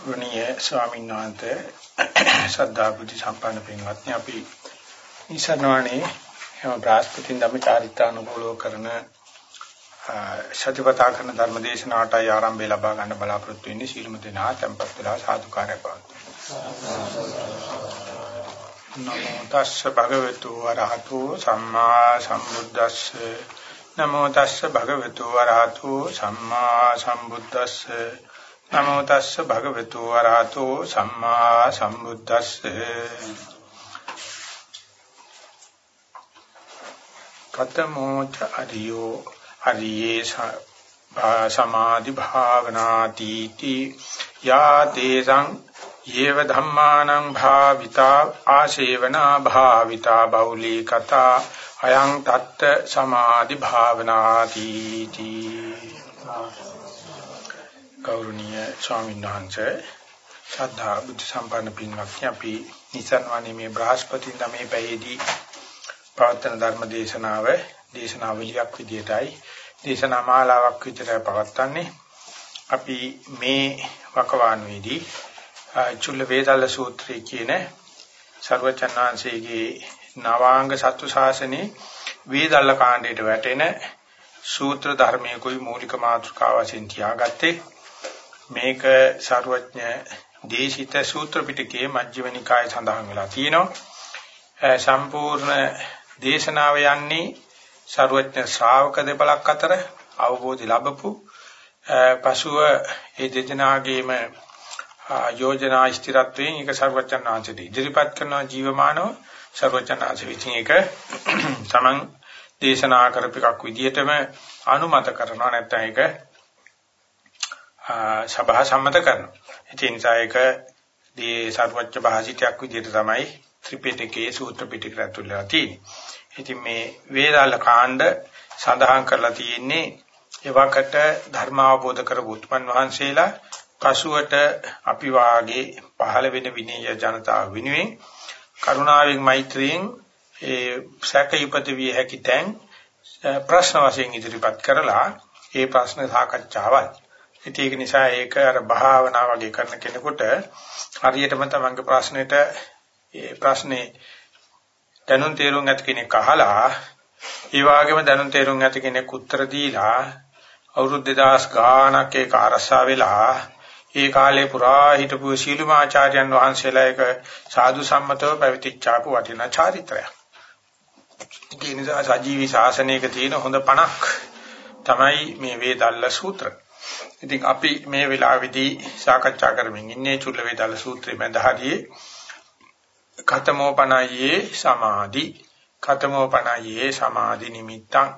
ගුණීය ස්වාමීන් වහන්සේ ශ්‍රද්ධා බුද්ධ සම්පන්න පින්වත්නි අපි ඉසනවනේ එම බ්‍රහස්පතින් ධම්ම චාරිත්‍රානුකූලව කරන සතිපතා කරන ධර්ම දේශනාවටයි ආරම්භය ලබා ගන්න බලාපොරොත්තු වෙන්නේ. සීලමු දෙනා tempත් වෙලා සාදුකාරය පවතුන නමෝ තස්ස භගවතු වරහතු සම්මා සම්බුද්දස්ස. නමෝ තස්ස භගවතු වරහතු සම්මා සම්බුද්දස්ස. නමෝ තස්ස භගවතු වරහතෝ සම්මා සම්බුද්දස්ස කතමෝ ච අරියෝ අරියේ සමාධි භාවනාති තී යා තේසං යේව ධම්මානං භාවිතා ආශේවනා භාවිතා බෞලී කතා අයං තත්ත සමාධි භාවනාති තී ගෞරවනීය ස්වාමීන් වහන්සේ ශ්‍රද්ධා බුද්ධ සම්පන්න පින්වත්නි අපි නිසන්වනේ මේ බ්‍රහස්පතින් මේ පැයේදී පවත්වන ධර්ම දේශනාව දේශනාවලියක් විදියටයි දේශනා මාලාවක් විදියට පවත්වන්නේ. අපි මේ වකවානුවේදී චුල්ල වේදල්ල සූත්‍රය කියන සර්වචන්නාංශයේ නවාංග සත්තු ශාසනයේ වේදල්ල කාණ්ඩයට වැටෙන සූත්‍ර ධර්මයේ કોઈ මූලික මාතෘකාව වශයෙන් තියාගත්තේ. මේක සාරවත්ඥ දේශිත සූත්‍ර පිටකයේ මජ්ක්‍ධිම නිකායේ සඳහන් වෙලා තියෙනවා. සම්පූර්ණ දේශනාව යන්නේ සාරවත්ඥ ශ්‍රාවක දෙපලක් අතර අවබෝධය ලැබපු පසුව ඒ දෙදෙනාගේම යෝජනා ස්ථිරත්වයෙන් ඒක සර්වචන් ආංශයට ඉදිරිපත් කරන ජීවමානව සර්වචන් ආංශ විසින් ඒක තමන් දේශනා කරපිකක් විදිහටම අනුමත කරනවා නැත්නම් ඒක සභා සම්මත කරනවා. ඒ නිසා ඒක දී සර්වච්ඡ භාසිතයක් විදිහට තමයි ත්‍රිපිටකයේ සූත්‍ර පිටකයට ඇතුළත් තියෙන්නේ. ඉතින් මේ වේදාල කාණ්ඩ සඳහන් කරලා තියෙන්නේ එවකට ධර්ම අවබෝධ කරපු උත්පන් වහන්සේලා පසුවට අපි වාගේ පහළ වෙන විනය ජනතාව වෙනුවෙන් කරුණාවෙන් මෛත්‍රියෙන් ඒ සැක ඉපද විය හැකි තැන් ප්‍රශ්න වශයෙන් ඉදිරිපත් කරලා ඒ ප්‍රශ්න සාකච්ඡාවල් ඉතින් ඒක නිසා ඒක අර භාවනා වගේ කරන කෙනෙකුට හරියටම තමන්ගේ ප්‍රශ්නෙට ඒ ප්‍රශ්නේ දැනුම් තේරුම් ගත කෙනෙක් අහලා ඒ වගේම දැනුම් තේරුම් ගත කෙනෙක් උත්තර දීලා අවුරුදු 2000 ගාණක් ඒක අරසා වෙලා ඒ කාලේ පුරා හිටපු සීලම ආචාර්යයන් වහන්සේලා එක සාදු සම්මතව පැවිදිච්චාපු වටිනා චාරිත්‍රයක්. ඒ නිසා සජීවී ශාසනයක තියෙන හොඳ පණක් තමයි මේ වේදල්ල සූත්‍රය. ඉතින් අපි මේ වෙලාවේදී සාකච්ඡා කරමින් ඉන්නේ චුල්ල වේදාල සූත්‍රයේ මැදහරියේ කතමෝපනයේ සමාධි කතමෝපනයේ සමාධි නිමිත්තං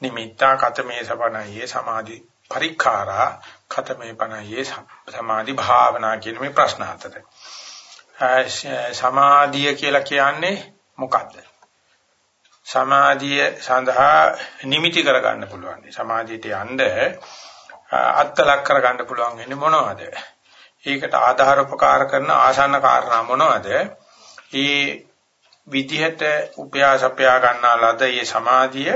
නිමිත්තා කතමේ සපනයේ සමාධි පරික්ඛාරා කතමේ පනයේ සමාධි භාවනා කියන මේ ප්‍රශ්න හතර. සමාධිය කියලා කියන්නේ මොකද්ද? සමාධිය සඳහා නිමිති කරගන්න පුළුවන්. සමාධියට යන්න අත්ලක් කරගන්න පුළුවන් වෙන්නේ මොනවද? ඒකට ආධාර උපකාර කරන ආසන්න කාරණා මොනවද? මේ විදිහට උපයාසපයා ගන්නා ලද මේ සමාධිය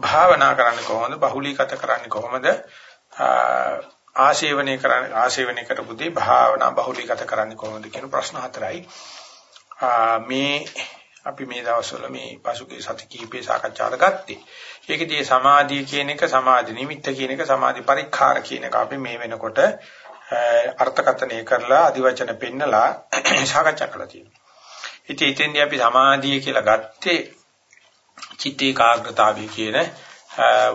භාවනා කරන්නේ කොහොමද? බහුලීගත කරන්නේ කොහොමද? ආශේවනය කරන්නේ ආශේවනය කරපුදී භාවනා බහුලීගත කරන්නේ කොහොමද කියන ප්‍රශ්න හතරයි. මේ අපි මේ දවස්වල මේ පසුගිය සති කිහිපේ සාකච්ඡාට ගත්තේ. ඒකදී සමාධිය කියන එක සමාධි නිමිත්ත කියන එක සමාධි පරික්ඛාර කියන එක අපි මේ වෙනකොට අර්ථකථනය කරලා අදිවචන පෙන්නලා සාකච්ඡා කරලා තියෙනවා. ඉතින් ඉතින්දී අපි සමාධිය කියලා ගත්තේ චිත්ත ඒකාග්‍රතාවය කියන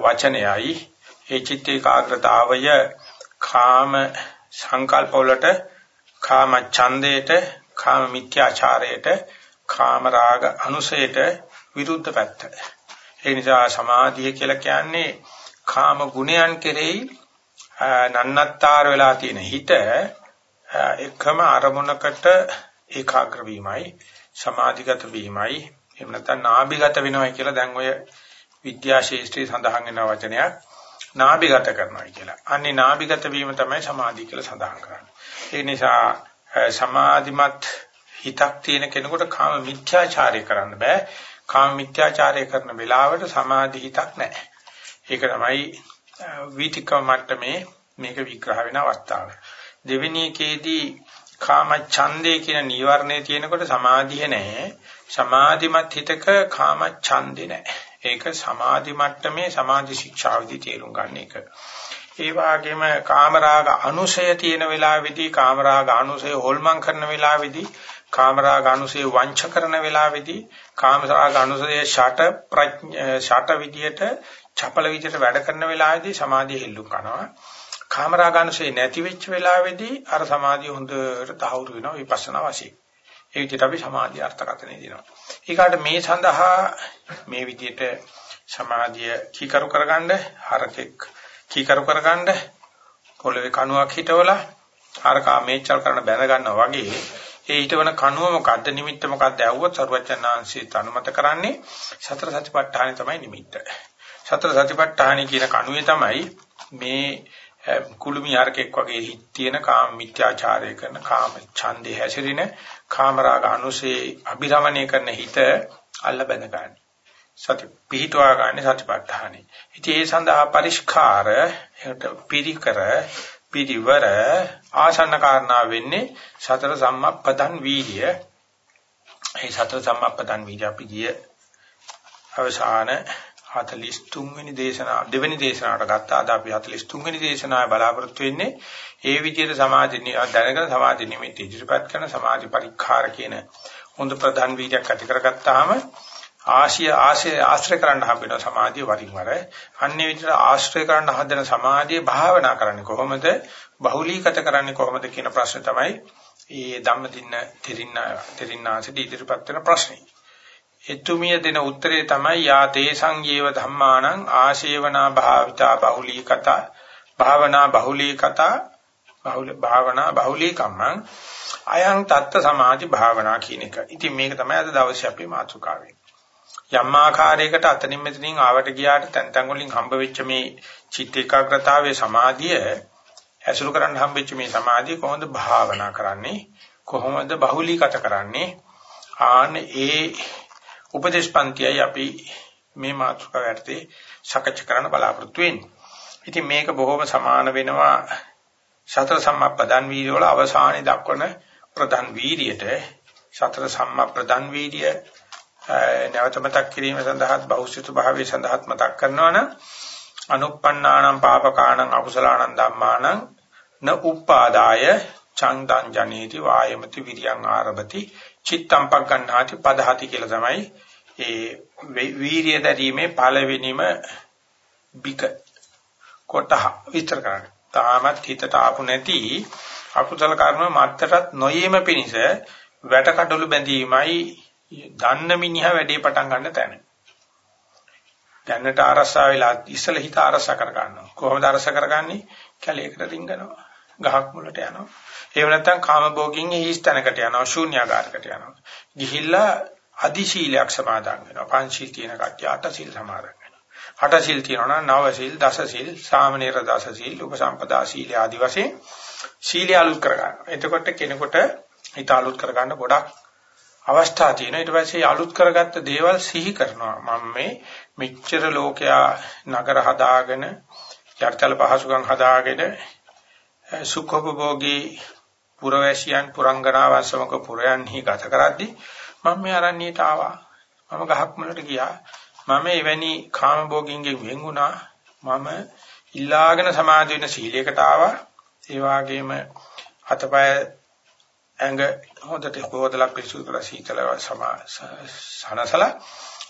වචනයයි. ඒ චිත්ත ඒකාග්‍රතාවය කාම සංකල්ප වලට කාම ඡන්දයට කාම මිත්‍යාචාරයට කාම රාග අනුසයට විරුද්ධ පැත්ත. ඒ නිසා සමාධිය කියලා කියන්නේ කාම ගුණයන් කෙරෙහි නන්නත්තර වෙලා තියෙන හිත එකම අරමුණකට ඒකාග්‍ර වීමයි සමාධිගත වීමයි එහෙම නැත්නම් නාභිගත වෙනවයි කියලා දැන් ඔය විද්‍යා ශාස්ත්‍රයේ සඳහන් වෙන වචනයක් නාභිගත කරනවා කියලා. අන්නේ නාභිගත වීම තමයි සමාධිය කියලා සඳහන් කරන්නේ. ඒ නිසා සමාධිමත් හිතක් තියෙන කෙනෙකුට කාම මිත්‍යාචාරය කරන්න බෑ. කාම මිත්‍යාචාරය කරන වෙලාවට සමාධි හිතක් නැහැ. ඒක තමයි වීතිකම මට්ටමේ මේක විග්‍රහ වෙන අවස්ථාව. දෙවෙනි එකේදී කාම ඡන්දේ කියන නීවරණේ තියෙනකොට සමාධිය නැහැ. සමාධිමත් හිතක කාම ඡන්දේ නැහැ. ඒක සමාධි මට්ටමේ සමාධි ශික්ෂාවේදී තේරුම් ගන්න එක. ඒ වගේම කාමරාග අනුසය තියෙන වෙලාවේදී කාමරාග අනුසය හොල්මන් කරන වෙලාවේදී කාමරාග අනුසය වංච කරන වෙලාවේදී කාමරාග අනුසය ෂට ෂට විදියට චපල විදියට වැඩ කරන වෙලාවේදී සමාධිය හෙල්ලු කරනවා. කාමරාග අනුසය නැති වෙච්ච වෙලාවේදී අර සමාධිය හොඳට තහවුරු වෙනවා විපස්සනා වශයෙන්. ඒ විදිහට අපි සමාධිය අර්ථකථනය දෙනවා. ඊකට මේ සඳහා මේ විදිහට සමාධිය කීකරු කරගන්න හරකෙක් කීකරු කරගන්න පොළවේ කණුවක් හිටවලා අර කාමේච්චල් කරන බැඳ ගන්නවා වගේ ඒ ඊටවන කනුව මොකද්ද නිමිත්ත මොකද්ද ඇහුවොත් සරුවචනාංශي තනුමත කරන්නේ සතර සතිපට්ඨානෙ තමයි නිමිත්ත. සතර සතිපට්ඨානෙ කියන කනුවේ තමයි මේ කුළුමි ආරකෙක් වගේ හිත තියෙන කාම මිත්‍යාචාරය කරන කාම ඡන්දේ හැසිරෙන කාමරාග අනුසේ අභිරමණය කරන හිත අල්ල බැඳ ගන්න. සති පිහිටවා ගන්න සතිපට්ඨානෙ. ඉතින් ඒ සඳහා පරිස්කාර එකට පිරිකර පිරිවර ආසන්න කාරණා වෙන්නේ සතර සම්මප්පදන් වීර්ය. ඒ සතර සම්මප්පදන් වීර්ය අපි ගිය අවසාන 43 වෙනි දේශනා දෙවෙනි දේශනාවට ගත්තා. අද අපි 43 වෙනි දේශනාවේ බලාපොරොත්තු වෙන්නේ ඒ විදිහට සමාධි දැනගෙන සමාධි නිමිති ඉදිරිපත් කරන සමාධි පරික්ඛාර කියන හොඳ ප්‍රධාන වීර්යයක් ඇති කරගත්තාම ආශිය ආශය ආශ්‍රය කරන්න හම්බෙන සමාධිය වරින් වර අන්නේ විදිහට ආශ්‍රය කරන්න හදන සමාධිය භාවනා කරන්නේ කොහොමද බහුලීගත කරන්නේ කොහොමද කියන ප්‍රශ්නේ තමයි මේ ධම්මදින්න තිරින්න තිරින්නාසෙට ඉදිරිපත් වෙන ප්‍රශ්නේ. එතුමිය දෙන උත්තරේ තමයි යා තේ සංයේව ධම්මානං ආශේවනා භාවිතා බහුලීකත භාවනා බහුලීකත බහුල භාවනා බහුලීකම්මං අයං තත්ත සමාධි භාවනා කියන එක. ඉතින් මේක තමයි අද දවසේ අපේ මාතෘකාව. යම් ආකාරයකට අතනින් මෙතනින් ආවට ගියාට තැන් තැන් වලින් හම්බ වෙච්ච මේ චිත්ත ඒකාග්‍රතාවයේ සමාධිය ඇසුරු කරන්න හම්බෙච්ච මේ සමාධිය කොහොමද භාවනා කරන්නේ? කොහොමද බහුලීගත කරන්නේ? ආන ඒ උපදේශපන්තියයි අපි මේ මාතෘකාව යටතේ සාකච්ඡා කරන්න බලාපොරොත්තු වෙන්නේ. ඉතින් මේක බොහොම සමාන වෙනවා සතර සම්මප්පදන් වීර්ය වල අවසානයේ දක්වන ප්‍රධාන වීර්යයට. සතර සම්මප්පදන් වීර්ය නැවත මතක් කිරීම සඳහාත් බෞද්ධ භාවයේ සඳහාත් මතක් කරනවා නම් අනුප්පන්නානම් පාපකාණං අකුසලාණං ධම්මාණං න උපාදාය චන්දං ජනේති වායමති විරියං ආරභති චිත්තම් පග්ගණ්ණාති පදහති කියලා තමයි ඒ වීරිය දැරීමේ පළවෙනිම බික කොට විස්තර කරන්නේ. තාමත් හිතට ආපු නැති අකුසල කර්ම මත්තරත් නොයීම පිණිස වැටකඩළු බැඳීමයි දන්න මිනිහා වැඩේ පටන් ගන්න තැන. දැනට ආරස්සා වෙලා ඉස්සල හිත ආරස්සා කර ගන්නවා. කොහොමද ආරස්සා කරගන්නේ? කැලේකට රිංගනවා. ගහක් මුලට යනවා. එහෙම නැත්නම් කාමභෝගින් හිස් තැනකට යනවා. ශූන්‍යාකාරයකට යනවා. ගිහිල්ලා අදි ශීලයක් සමාදන් වෙනවා. පංචශීල තියෙන කට්ටිය අට සීල් සමාදන් වෙනවා. අට සීල් තියෙනවා නම් නව සීල්, දස සීල්, සාමනීර දස සීල්, උපසම්පදා සීල ආදි වශයෙන් සීලිය අලුත් කර ගන්නවා. එතකොට කෙනෙකුට හිත අලුත් කර ගන්න ගොඩක් අවස්ථා තියෙනවා ඊට පස්සේ අලුත් කරගත්ත දේවල් සිහි කරනවා. මම මේ මෙච්චර ලෝකයා නගර හදාගෙන යර්තල පහසුකම් හදාගෙන සුඛෝපභෝගී පුරවැසියන් පුරංගනාවන් සමග පුරයන්හි ගත කරද්දී මම මේ අරණියට ආවා. මම ගහක් මුලට ගියා. මම එවැනි කාමභෝගින්ගෙන් වෙන් වුණා. මම ඉල්ලාගෙන සමාධි වෙන සීලයකට ආවා. ඒ වගේම අතපය ඇඟ හොඳට හොදලා පිරිසුදු කරලා සීතලව සනසලා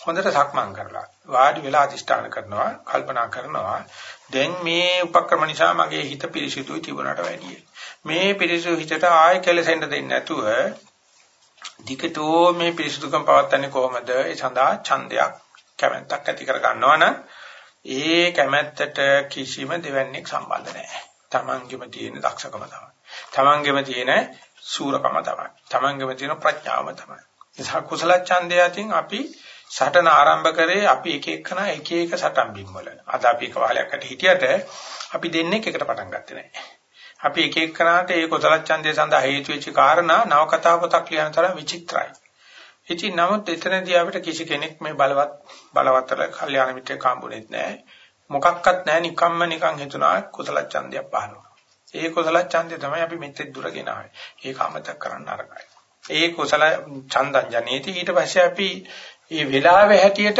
හොඳට සක්මන් කරලා වාඩි වෙලා අදිෂ්ඨාන කරනවා කල්පනා කරනවා දැන් මේ උපක්‍රම නිසා මගේ හිත පිරිසුදුයි තිබුණාට වැඩිය මේ පිරිසුදු හිතට ආය කෙලසෙන්න දෙන්නේ නැතුව දිගටෝ මේ පිරිසුදුකම් පවත්න්නේ කොහොමද ඒ සඳහා ඡන්දයක් කැමැත්තක් ඇති කර ගන්නවා නම් ඒ කැමැත්තට කිසිම දෙවන්නේක් සම්බන්ධ නැහැ. Tamangeම තියෙන දක්ෂකම තමයි. Tamangeම තියෙන සූරකම තමයි. Tamangeම තියෙන ප්‍රඥාවම තමයි. නිසා කුසල ඡන්දය අතින් අපි සටන ආරම්භ කරේ අපි එක එකන එක එක සටන් බිම්වල. අද අපි එක වහලයක්කට හිටියට අපි දෙන්නේ එකට පටන් ගත්තේ නැහැ. අපි එක එකනට ඒ කුසල ඡන්දය සඳහා හේතු වෙච්ච කාරණා නව කතා පොතක් ලියන තරම් විචිත්‍රයි. ඉතින් නමුත් එතනදී අපිට කිසි කෙනෙක් මේ බලවත් බලවත්තර කල්යාණ මිත්‍රයෙක් හම්බුනේත් නැහැ. මොකක්වත් නැහැ නිකම්ම නිකන් හිතුණා කුසල ඡන්දයක් පහළ වුණා. ඒ කුසල ඡන්දය තමයි අපි මෙතෙක් දුර ගෙනාවේ. ඒක අමතක කරන්න අරගයි. ඒ කුසල ඡන්දං ජනේති ඊට පස්සේ අපි මේ වෙලාවේ හැටියට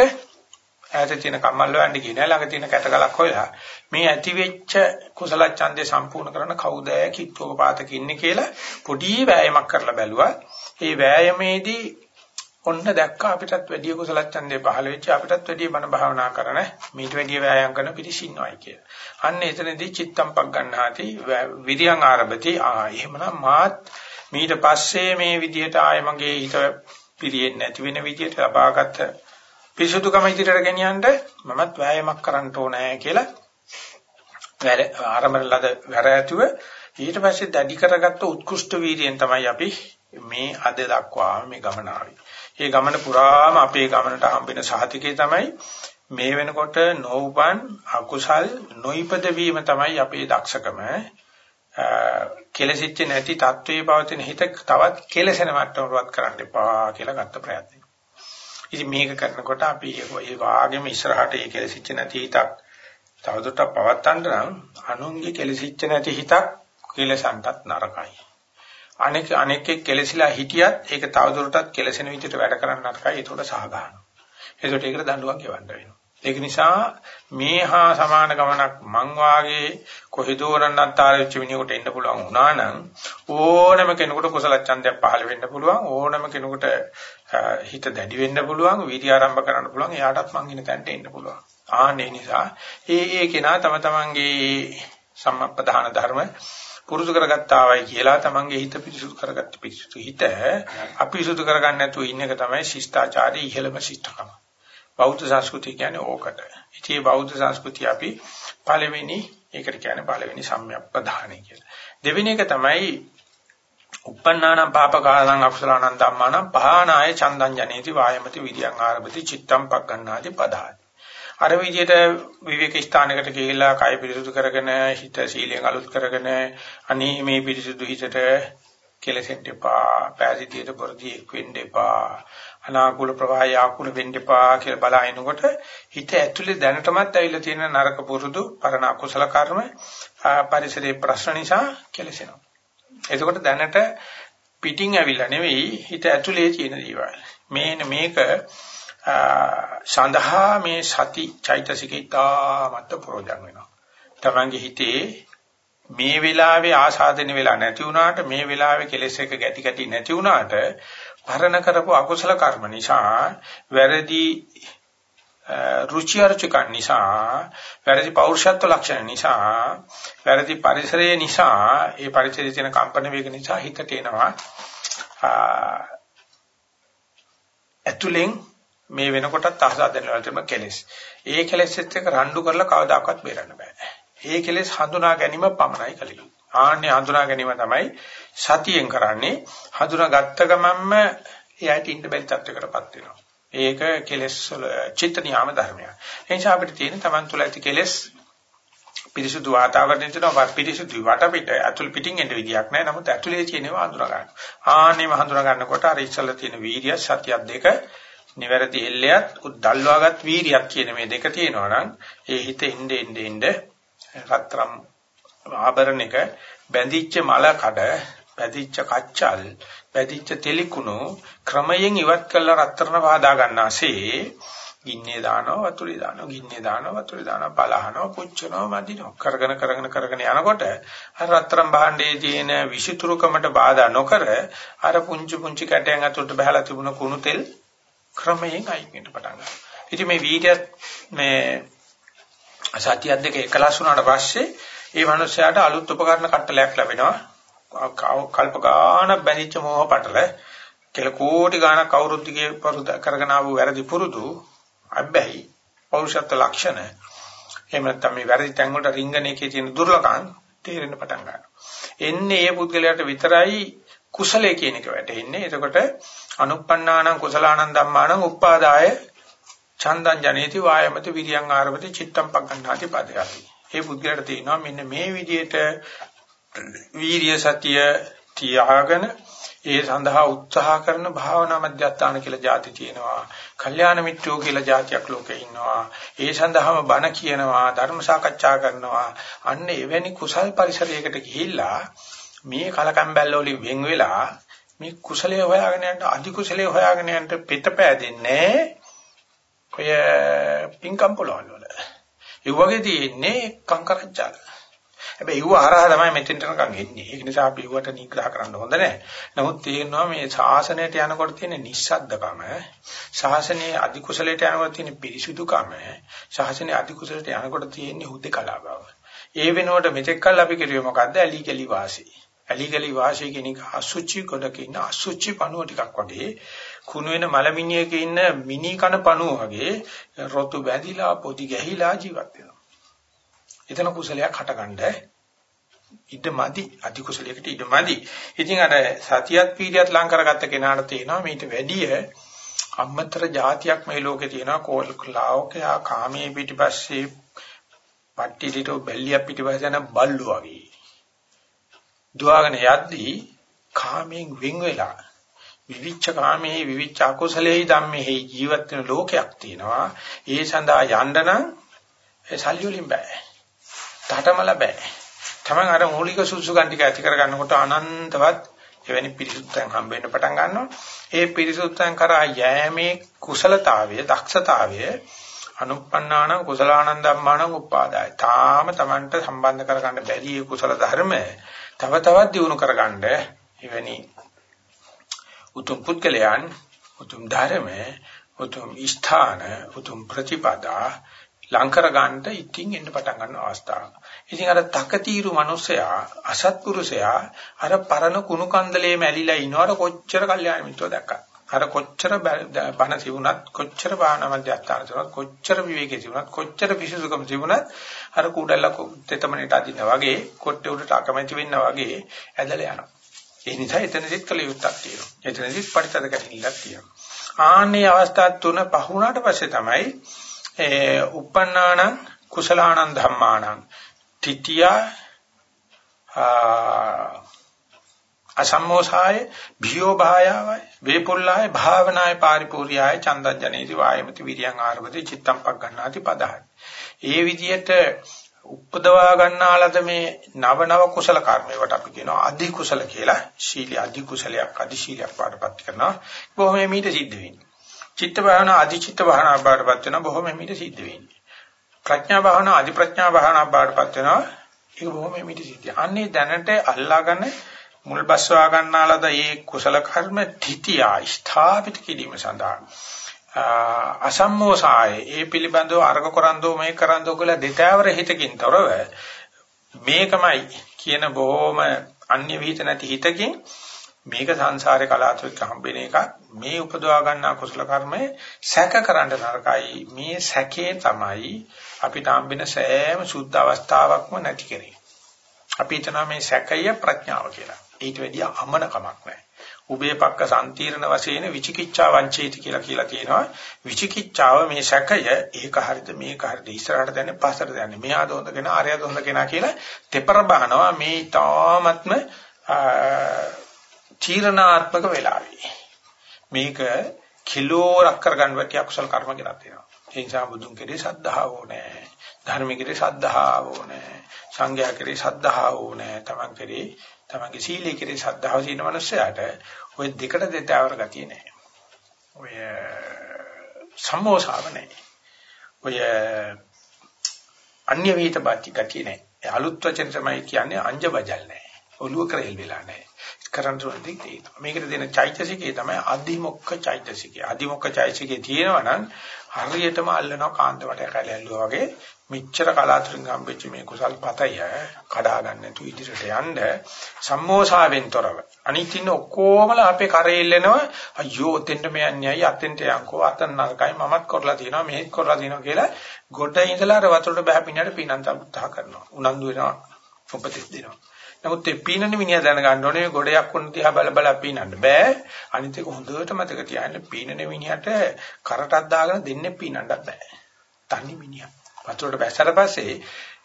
ඈත තියෙන කම්මල් හොයන්න ගියේ නෑ ළඟ තියෙන කැටගලක් හොයලා මේ ඇති වෙච්ච කුසල ඡන්දේ සම්පූර්ණ කරන කවුද කිත්තෝපාතක ඉන්නේ කියලා පොඩි වෑයමක් කරලා බැලුවා. ඒ වෑයමේදී ඔන්න දැක්ක අපිටත් වැඩි කුසල ඡන්දේ පහළ වෙච්ච අපිටත් වැඩි මන භාවනා කරන මීට වැඩි වෑයම් කරන පිරිස ඉන්නවයි කියලා. අන්න එතනදී චිත්තම්පක් ගන්නාති විරියං ආරභති ආ එහෙමනම් මාත් මීට පස්සේ මේ විදියට ආය මගේ හිත පිරියෙන්නේ නැති වෙන විදියට ලබාගත් පිසුදුකම ඉදිරියට ගෙනියන්න මමත් වෑයමක් කරන්න ඕනේ කියලා වැඩ ආරම්භන ලද වැර ඇතුව ඊට පස්සේ දැඩි කරගත්ත උත්කෘෂ්ඨ වීර්යයෙන් තමයි අපි මේ අද දක්වා මේ ගමන ආවේ. ඒ ගමන පුරාම අපේ ගමනට හම්බෙන සහතිකේ තමයි මේ වෙනකොට නොඋපන් අකුසල් නොයිපද වීම තමයි අපේ දක්ෂකම. කෙලසිච්ච නැති තත්වයේ පවතින හිත තවත් කෙලසෙන මට්ටමකට කරන්න එපා කියලා ගත්ත ප්‍රයත්නය. ඉතින් මේක කරනකොට අපි ඒ වාගේම ඉස්සරහට ඒ කෙලසිච්ච නැති හිතක් තවදුරටත් පවත්තන්න නම් අනුන්ගේ කෙලසිච්ච නැති හිතක් කෙලසන්ටත් නරකයි. අනෙක් අනෙක්ෙක් කෙලසිලා හිටියත් ඒක තවදුරටත් කෙලසෙන විදිහට වැඩ කරන්න නරකයි ඒකට සහගහනවා. ඒකට ඒකට දඬුවම් ගෙවන්න වෙනවා. ඒක නිසා මේ හා සමාන ගමනක් මං වාගේ කොහෙදෝ රණ්ණාතර වෙච්ච මිනිහෙකුට එන්න පුළුවන් වුණා නම් ඕනම කෙනෙකුට කුසල ඡන්දයක් පහළ වෙන්න පුළුවන් ඕනම කෙනෙකුට හිත දැඩි වෙන්න පුළුවන් වීර්ය ආරම්භ කරන්න පුළුවන් එයාටත් මං ඉන්න තැනට එන්න පුළුවන් ආන්නේ නිසා ඒ ඒ කෙනා තම තමන්ගේ සම්මප්පදාන ධර්ම පුරුදු කරගත්තා වයි කියලා තමන්ගේ හිත පිරිසුදු කරගත්ත පිරිසුදු හිත අපිරිසුදු කරගන්න නැතුව ඉන්න එක තමයි ශිෂ්ටාචාරී ඉහළම ශිෂ්ටකම. බෞද්ධ සංස්කෘතිය කියන්නේ ඕකට. ඉතින් බෞද්ධ සංස්කෘතිය අපි පළවෙනි ඒකට කියන්නේ පළවෙනි සම්‍යක් ප්‍රධානයි කියලා. දෙවෙනි එක තමයි uppannānaṁ pāpakānaṁ akusalaṇaṁ dhammānaṁ pahānāya චන්දං ජනේති වායමති විද්‍යං ආරභති චිත්තං පග්ගණ්ණාති පදාති. අර විදිහට විවේක ස්ථානයකට ගිහිලා කය පිරිසුදු කරගෙන හිත සීලයෙන් අලුත් කරගෙන අනේ මේ පිරිසුදු හිතට කෙලසෙන්න එපා පෑදීතියට පොරදී එක් වෙන්න එපා අනාකූල ප්‍රවාහය ආකූල වෙන්න එපා කියලා බලනකොට හිත ඇතුලේ දැනටමත් ඇවිල්ලා තියෙන නරක පුරුදු පරණ අකුසල කර්ම පරිසරයේ ප්‍රශ්න නිසා කෙලසෙනවා. එතකොට දැනට පිටින් ඇවිල්ලා නෙවෙයි හිත ඇතුලේ තියෙන දේවල්. මේන මේක සඳහා මේ සති චෛතසිකේ තාමත් ප්‍රෝජන වෙනවා. තමන්ගේ හිතේ මේ වෙලාවේ ආසාදෙන වෙලා නැති වුණාට මේ වෙලාවේ කෙලෙස් එක ගැටි ගැටි නැති වුණාට පරණ කරපු අකුසල කර්ම නිසා වැරදි රුචි අරුචිකන් නිසා වැරදි පෞරුෂත්ව ලක්ෂණ නිසා වැරදි පරිසරය නිසා ඒ පරිසරයේ තියෙන කම්පන වේග නිසා හිතට එනවා ඇතුලෙන් මේ වෙනකොටත් අහසාදෙන වල තිබෙන කෙලෙස්. ඒ කෙලෙස්ෙත් එක්ක රණ්ඩු කරලා කවදාකවත් බේරන්න බෑ. ඒ කෙලෙස් හඳුනා ගැනීම පමණයි කල යුතු. ආන්නේ හඳුනා ගැනීම තමයි සතියෙන් කරන්නේ. හඳුනා ගත්ත ගමන්ම එයාට ඉන්න බැරි තත්යකටපත් වෙනවා. ඒක කෙලෙස් වල චිත්ත නියාම ධර්මයක්. ඒ නිසා අපිට තියෙන Taman තුල ඇති කෙලෙස් පිරිසුදු වාතාවරණය තියෙනවා පිරිසුදු වටපිට ඇතුල් පිටින් එන්න විදියක් නැහැ නමුත් ඇතුලේ තියෙනවා හඳුනා ගන්න. ආන්නේම හඳුනා ගන්නකොට අර ඉස්සලා තියෙන වීර්ය සත්‍යයක් දෙක නිවැරදි එල්ලයක් උද්දල්වාගත් වීරියක් කියන මේ දෙක තියෙනවා නම් ඒ හිත ඉnde ඉnde ඉnde රත්තරම් ආභරණයක බැඳිච්ච මල කඩ බැඳිච්ච කච්චල් බැඳිච්ච තෙලිකුණු ක්‍රමයෙන් ඉවත් කළ රත්තරන පාදා ගන්නාසේ ගින්නේ දානවා වතුරේ දානවා ගින්නේ දානවා වතුරේ දානවා බලහනවා පුච්චනවා මදිනවා කරගෙන කරගෙන කරගෙන යනකොට අර රත්තරන් භාණ්ඩයේ තියෙන විෂිතුරුකමට බාධා නොකර අර පුංචි පුංචි කැටයන් අතුරට බහලා තිබුණ කුණු තෙල් ක්‍රමයෙන් අයින් වෙන්න පටන් ගන්නවා. ඉතින් මේ වීඩියත් මේ සතියක් දෙක එකලස් වුණාට පස්සේ ඒ මනුස්සයාට අලුත් උපකරණ කට්ටලයක් ලැබෙනවා. කල්ප ගානක් බැඳිච්ච මොහ පටල කෙල කෝටි ගානක් අවුරුද්දගේ පරුද කරගෙන ආපු වැරදි පුරුදු අබ්බැහි පෞරුෂත්ව ලක්ෂණ එහෙම නැත්නම් මේ වැරදි තැන් වලට රිංගන එකේ තියෙන දුර්ලභකම් තේරෙන්න පටන් ගන්නවා. එන්නේ ඒ පුද්ගලයාට විතරයි කුසලයේ කියන එක වැටෙන්නේ. එතකොට අනුප්පන්නානං කුසලානං ධම්මානං උප්පාදාය චන්දං ජනේති වායමති විරියං ආරභති චිත්තං පග්ගණ්ණාති පදයති. මේ පුද්ගලයාට තියෙනවා මෙන්න මේ විදිහට වීරිය සතිය තියාගෙන ඒ සඳහා උත්සාහ කරන භාවනා මධ්‍යස්ථාන කියලා જાති තියෙනවා. කල්යාණ මිත්‍රෝ කියලා જાතියක් ලෝකේ ඉන්නවා. ඒ සඳහාම බණ කියනවා, ධර්ම සාකච්ඡා කරනවා. අන්න එවැනි කුසල් පරිසරයකට ගිහිල්ලා මේ කලකම්බැල්ල වලින් වෙන් වෙලා මේ කුසලයේ හොයාගෙන යන්න අධි කුසලයේ හොයාගෙන යන්න පිට පෑදෙන්නේ ඔය පින්කම් පොළවල් වල. ඒ වගේ තියෙන්නේ කංකරච්චාල. හැබැයි ඌ හරහා තමයි මෙතෙන්ට නිකන් එන්නේ. ඒක නිසා අපි ඌට නිග්‍රහ කරන්න හොඳ නැහැ. නමුත් තේරෙනවා මේ ශාසනයට යනකොට තියෙන නිස්සද්දකම, ශාසනයේ අධි කුසලයට යනකොට තියෙන පිරිසුදුකම, ශාසනයේ අධි කුසලයට යනකොට තියෙන හුදේකලා බව. ඒ වෙනුවට මෙතෙක් කල් අපි කිරුවේ මොකද්ද? ඇලි ගලි වාසී. ඇලි ගලි වාසී කියන එක අසුචි කොටක ඉන්න අසුචි පණුව ටිකක් වගේ කුණු වෙන මලමිණියක ඉන්න මිනි කන පණුව වගේ රොතු බැඳිලා පොඩි ගැහිලා ජීවත් වෙනවා. එතන කුසලයක් හටගන්න ඉඩමදි අධි කුසලයකට ඉඩමදි. ඉතින් අර සතියත් පීඩියත් ලං කරගත්ත කෙනාට තේනවා මේිට වැඩිය අම්මතර જાතියක් මේ ලෝකේ තියෙනවා කෝල්ලාවකයා කාමයේ පිටිපස්සේ පට්ටිලිට බැල්ලිය පිටිපස්සේ යන බල්ලු වගේ. දුවගෙන යද්දී කාමයෙන් වෙන් වෙලා විවිච්ඡ කාමයේ විවිච්ඡ අකුසලයේ ධම්මේ ජීවත් වෙන ලෝකයක් තියෙනවා. ඒ සඳහා යන්න නම් ඒ සල්ලි වලින් බෑ. තටමල බෑ. තමන් අර මූලික සුසුකම් ටික ඇති කර ගන්නකොට අනන්තවත් එවැනි පිරිසුදුයන් හම්බ වෙන්න පටන් ගන්නවා. ඒ පිරිසුදුයන් කරා යෑමේ කුසලතාවය, දක්ෂතාවය අනුප්පන්නාන කුසලානන්ද ධම්මාන උපාදාය. තාම Tamanට සම්බන්ධ කරගන්න බැරි කුසල ධර්ම තව තවත් දියුණු කරගන්න එවැනි උතුම් පුද්ගලයන් උතුම් ධර්ම උතුම් ස්ථාන උතුම් ප්‍රතිපදා ලංකර ගන්නට ඉතින් එන්න පටන් ගන්න අවස්ථාව. ඉතින් අර තකතිරු මිනිසයා අසත්පුරුෂයා අර පරණ කුණු කන්දලේ මැලිලා ඉනවට කොච්චර කල්යාණ මිත්‍රව දැක්කා. අර කොච්චර බණ තිබුණත් කොච්චර භාවනා මධ්‍යස්ථාන තිබුණත් කොච්චර විවේකී තිබුණත් කොච්චර විශේෂකම් තිබුණත් අර කුඩල්ල තෙතමනට අදින්න වගේ කොට්ටේ උඩට අකමැති වෙන්න වගේ ඇදලා යනවා. ඒ නිසා එතනදිත් කල යුත්තක් තියෙනවා. එතනදිත් පරිතද ගැටීමක් තියෙනවා. ආන්නේ අවස්ථා තුන පහුණාට පස්සේ තමයි ඒ uppannānaṁ කුසලානං ධම්මානං තිතියා අසම්මෝසාය භියෝ භායාවයි වේපුල්ලාය භාවනාය පාරිපූර්යාය චන්දජනේති වායමති විරියං ආරවති චිත්තම් පක් ගන්නාති පදහයි. ඒ විදිහට උපදවා ගන්නාලද මේ නව නව කුසල කර්මයකට අපි කියනවා අධි කුසල කියලා. ශීලී අධි කුසලයක් අධි ශීලයක් පාඩපත් කරනවා. බොහොම මේට සිද්ධ වෙන්නේ. චිත්ත භාවනා අධි චිත්ත භාවනා පාඩපත් වෙනවා බොහොම මේට සිද්ධ වෙන්නේ. ප්‍රඥා භාවනා අධි ප්‍රඥා භාවනා පාඩපත් වෙනවා. ඒක බොහොම මේට සිද්ධ. අන්නේ දැනට අල්ලාගෙන මුල් බස්වා ගන්නාලද ඒ කුසල කර්ම තිතියා ස්ථාපිත කිරීම සඳහා අසම්මෝසාය ඒ පිළිබඳව අර්ග කරන්දෝ මේ කරන්දෝ කියලා දෙතෑවර හිතකින් තොරව මේකමයි කියන බොහොම අන්‍ය විහිත නැති හිතකින් මේක සංසාරේ කලාතුරකින් හම්බෙන එක මේ උපදවා ගන්නා කුසල කර්මය සැක කරන්න නරකයි. මේ සැකේ තමයි අපිට හම්බෙන සෑම සුද්ධ අවස්ථාවක්ම නැති කරේ අපි හිතනවා මේ සැකය ප්‍රඥාව කියලා. ඊට වැඩිය අමනකමක් නැහැ. උබේ පක්ක සම්තිරණ වශයෙන් විචිකිච්ඡා වංචේති කියලා කියලා කියනවා. විචිකිච්ඡාව මේ සැකය ඒක හරිද මේක හරිද ඉස්සරහට දැන්නේ පස්සට දැන්නේ මෙහා දොඳගෙන ආරය දොඳගෙන කියලා තෙපර බහනවා මේ තාමත්ම චීරණාත්මක වෙලාවේ. මේක කිලෝරක් කරගන්න වැටි අකුසල කර්ම කියලා තියෙනවා. ඒ නිසා බුදුන් කෙරේ සද්ධාව ඕනේ. ධර්ම කෙරේ සද්ධාව ඕනේ. සංඝයා කෙරේ සද්ධාව ඕනේ. තමන් කෙරේ තමන්ගේ සීලයේ කෙරේ ශ්‍රද්ධාව තියෙන මනුස්සයාට ওই දෙකට දෙතවර ගතිය නැහැ. ඔය සම්මෝසාව නැහැ. ඔය අන්‍ය වේත බාති ගතිය නැහැ. ඒ අලුත් වචන තමයි කියන්නේ අංජ බජල් නැහැ. ඔළුව කරෙල් වෙලා නැහැ. කරන්ට උන්දී තියෙනවා. මේකට දෙන චෛතසිකේ තමයි අදිමොක්ක චෛතසිකේ. අදිමොක්ක චෛතසිකේ තියෙනවා නම් හරියටම අල්ලනවා කාන්ත වටය කැලැල්ලුවා වගේ මෙච්චර කලාතුරකින් හම්බෙච්ච මේ කුසල් පතය කඩා ගන්න නැතු ඉදිරියට යන්න සම්මෝසාවෙන් තොරව. අනිත් ඉන්න ඔක්කොමලා අපේ කරේ ඉල්ලනවා අයියෝ ඔතෙන්ට මෙයන්යයි අතෙන්ට යන්කෝ අතන නරකයි මමත් කරලා තියෙනවා මෙහෙත් කරලා තියෙනවා කියලා ගොඩ ඉඳලා අර වතුරට බහැපින්නට පිනන්ත උත්සාහ කරනවා. උනන්දු වෙනවා උපදෙස් දෙනවා. නමුත් ඒ පීනන මිනිහා දැනගන්න ඕනේ ගොඩයක් වුණ තියා බල බල පීනන්න බෑ. අනිත් එක හොඳට මතක තියාගන්න පීනන මිනිහට කරටක් දාගෙන දෙන්නේ පීනන්නත් බෑ. තනි මිනිහා. වතුරට බැස්සට පස්සේ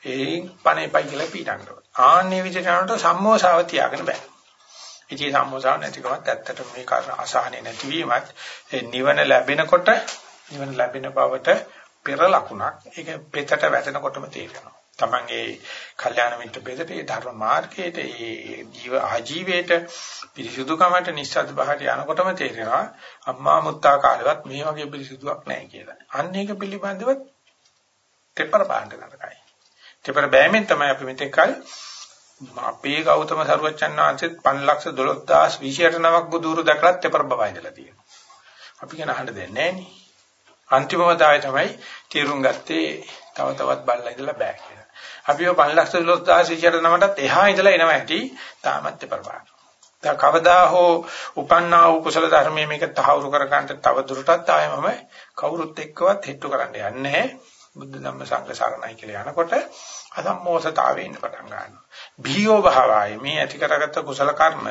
ඒ පණේපයි කියලා පීඩන්න ඕන. ආන්නේ විදිහට යනකොට සම්මෝසාව තියාගෙන බෑ. ඉතින් සම්මෝසාව නැතිකමත් ඇත්තට මේ කාරණා අසහනේ නැතිවීමත් නිවන ලැබෙනකොට නිවන ලැබෙන බවට පෙර ලකුණක්. ඒක පෙතට වැටෙනකොටම තේරෙනවා. තමන්ගේ කල්යාණ මිත්‍ර බෙදට ඒ ධර්ම මාර්ගයට ඒ ජීව ආජීවයට පිරිසුදුකමට නිස්සද්ද බහට යනකොටම තේරෙනවා අම්මා මුත්තා කාලෙවත් මේ වගේ පිරිසුදුවක් නැහැ කියලා. අන්න ඒක පිළිබඳව තෙපර බාන්න කරකයි. තෙපර බෑමෙන් තමයි අපි මෙතෙක් කල අපේ ගෞතම සරුවච්චන් වහන්සේත් 512028 නමක් බුදුරු දැකලත් තෙපර බබා ඉඳලා තියෙනවා. අපි කියන අහන්න දෙන්නේ නැහැ අන්තිමම තමයි තීරුම් ගත්තේ තව තවත් බල්ලා ඉඳලා බෑ කියලා. අපිව 512029ටත් එහා ඉඳලා එනවා ඇති තාමත් ප්‍රබාන. දැන් කවදා හෝ උපන්නා වූ කුසල ධර්මයේ මේක තහවුරු කර ගන්නට තව දුරටත් ආයමම කවුරුත් එක්කවත් හිටු කරන්න යන්නේ නැහැ. බුද්ධ ධම්ම සංඝ සරණයි කියලා යනකොට අසම්මෝසතාවේ ඉන්න පටන් ගන්නවා. බිහියෝ භාවය මේ ඇති කරගත්ත කුසල කර්ම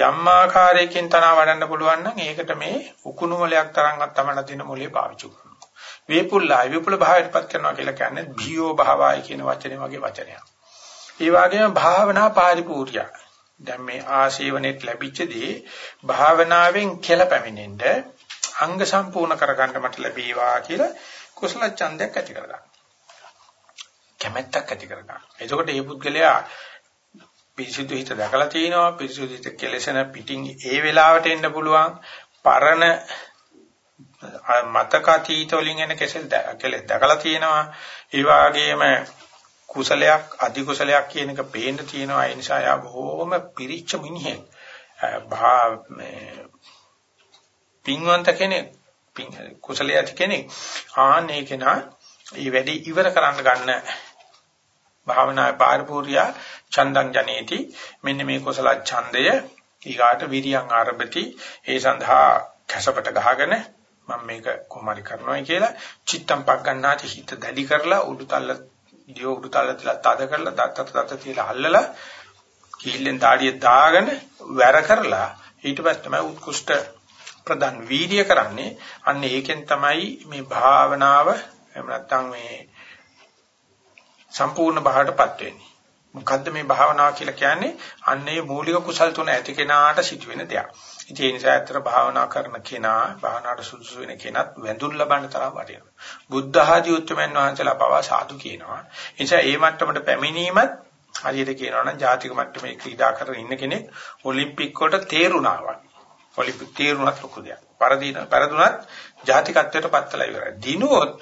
යම් ආකාරයකින් තනවා වඩන්න පුළුවන් නම් ඒකට මේ උකුණු මොලයක් තරම්වත් තමයි දින මොලේ පාවිච්චි කරනවා. වේපුල්ලායි විපුල භාවයටපත් කරනවා කියලා කියන්නේ භීයෝ භාවයි කියන වචනේ වගේ වචනයක්. ඒ වගේම භාවනා පාරිපූර්ය. දැන් මේ ආශේවනෙත් ලැබිච්චදී භාවනාවෙන් කෙල පැමිණෙන්න අංග සම්පූර්ණ කරගන්න මට ලැබීවා කියලා කුසල ඡන්දයක් ඇති කරගන්න. කැමැත්තක් ඇති කරගන්න. එතකොට මේ පුද්ගලයා පිරිසිදු හිත දැකලා තිනවා පිරිසිදු හිත කෙලෙසන පිටින් ඒ වෙලාවට එන්න පුළුවන් පරණ මතකතීත වලින් එන කෙසෙල් කෙලෙස් දැකලා තියෙනවා. ඒ වගේම කුසලයක් අධි කුසලයක් කියන එක පේන්න තියෙනවා. ඒ නිසා යා බොහොම පිරිච්ච මිනිහෙක්. භා පින්වන්ත කෙනෙක් කුසලයේ ඇති කෙනෙක්. ආන්න ඒක නා මේ වැඩි ඉවර කරන්න ගන්න භාවනාවේ පාරිපූර්ය චන්දං ජනේති මෙන්න මේ කුසල ඡන්දය ඊගාට විරියං ආරම්භති ඒ සඳහා කැසපට ගහගෙන මම මේක කොහොමරි කරනවායි කියලා චිත්තම් පක් ගන්නාට හිත දැඩි කරලා උඩුතල්ල දියෝ උඩුතල්ල තියලා තද කරලා දත්තට දත්ත තියලා අල්ලලා කීල්ලෙන් තාඩිය දාගෙන වැර කරලා ඊට පස්සේ තමයි උත්කෘෂ්ඨ ප්‍රධාන වීර්ය කරන්නේ අන්න ඒකෙන් තමයි මේ භාවනාව එහෙම නැත්නම් මේ සම්පූර්ණ භාවයටපත් වෙන්නේ මොකද්ද මේ භාවනාව කියලා කියන්නේ අන්නේ මූලික කුසල් තුන ඇති කෙනාට සිදුවෙන දෙයක්. ඉතින් ඒ නිසා ඇත්තට භාවනා කරන කෙනා භාවනාවට සුදුසු වෙන කෙනත් වැඳුම් ලබන්න තරම් වටිනවා. බුද්ධ ආදී උත්තරමයන් වහන්සේලා පවා සාදු කියනවා. ඒ නිසා මේ මට්ටමට පැමිණීමත් හරියට කියනවා නම් ජාතික මට්ටමේ ක්‍රීඩා කරගෙන ඉන්න කෙනෙක් ඔලිම්පික් වලට තේරුණා වගේ. ඔලිම්පික් තේරුණත් ලොකු දෙයක්. පරදින පරදුනත් ජාතිකත්වයට පත්ලා ඉවරයි. දිනුවොත්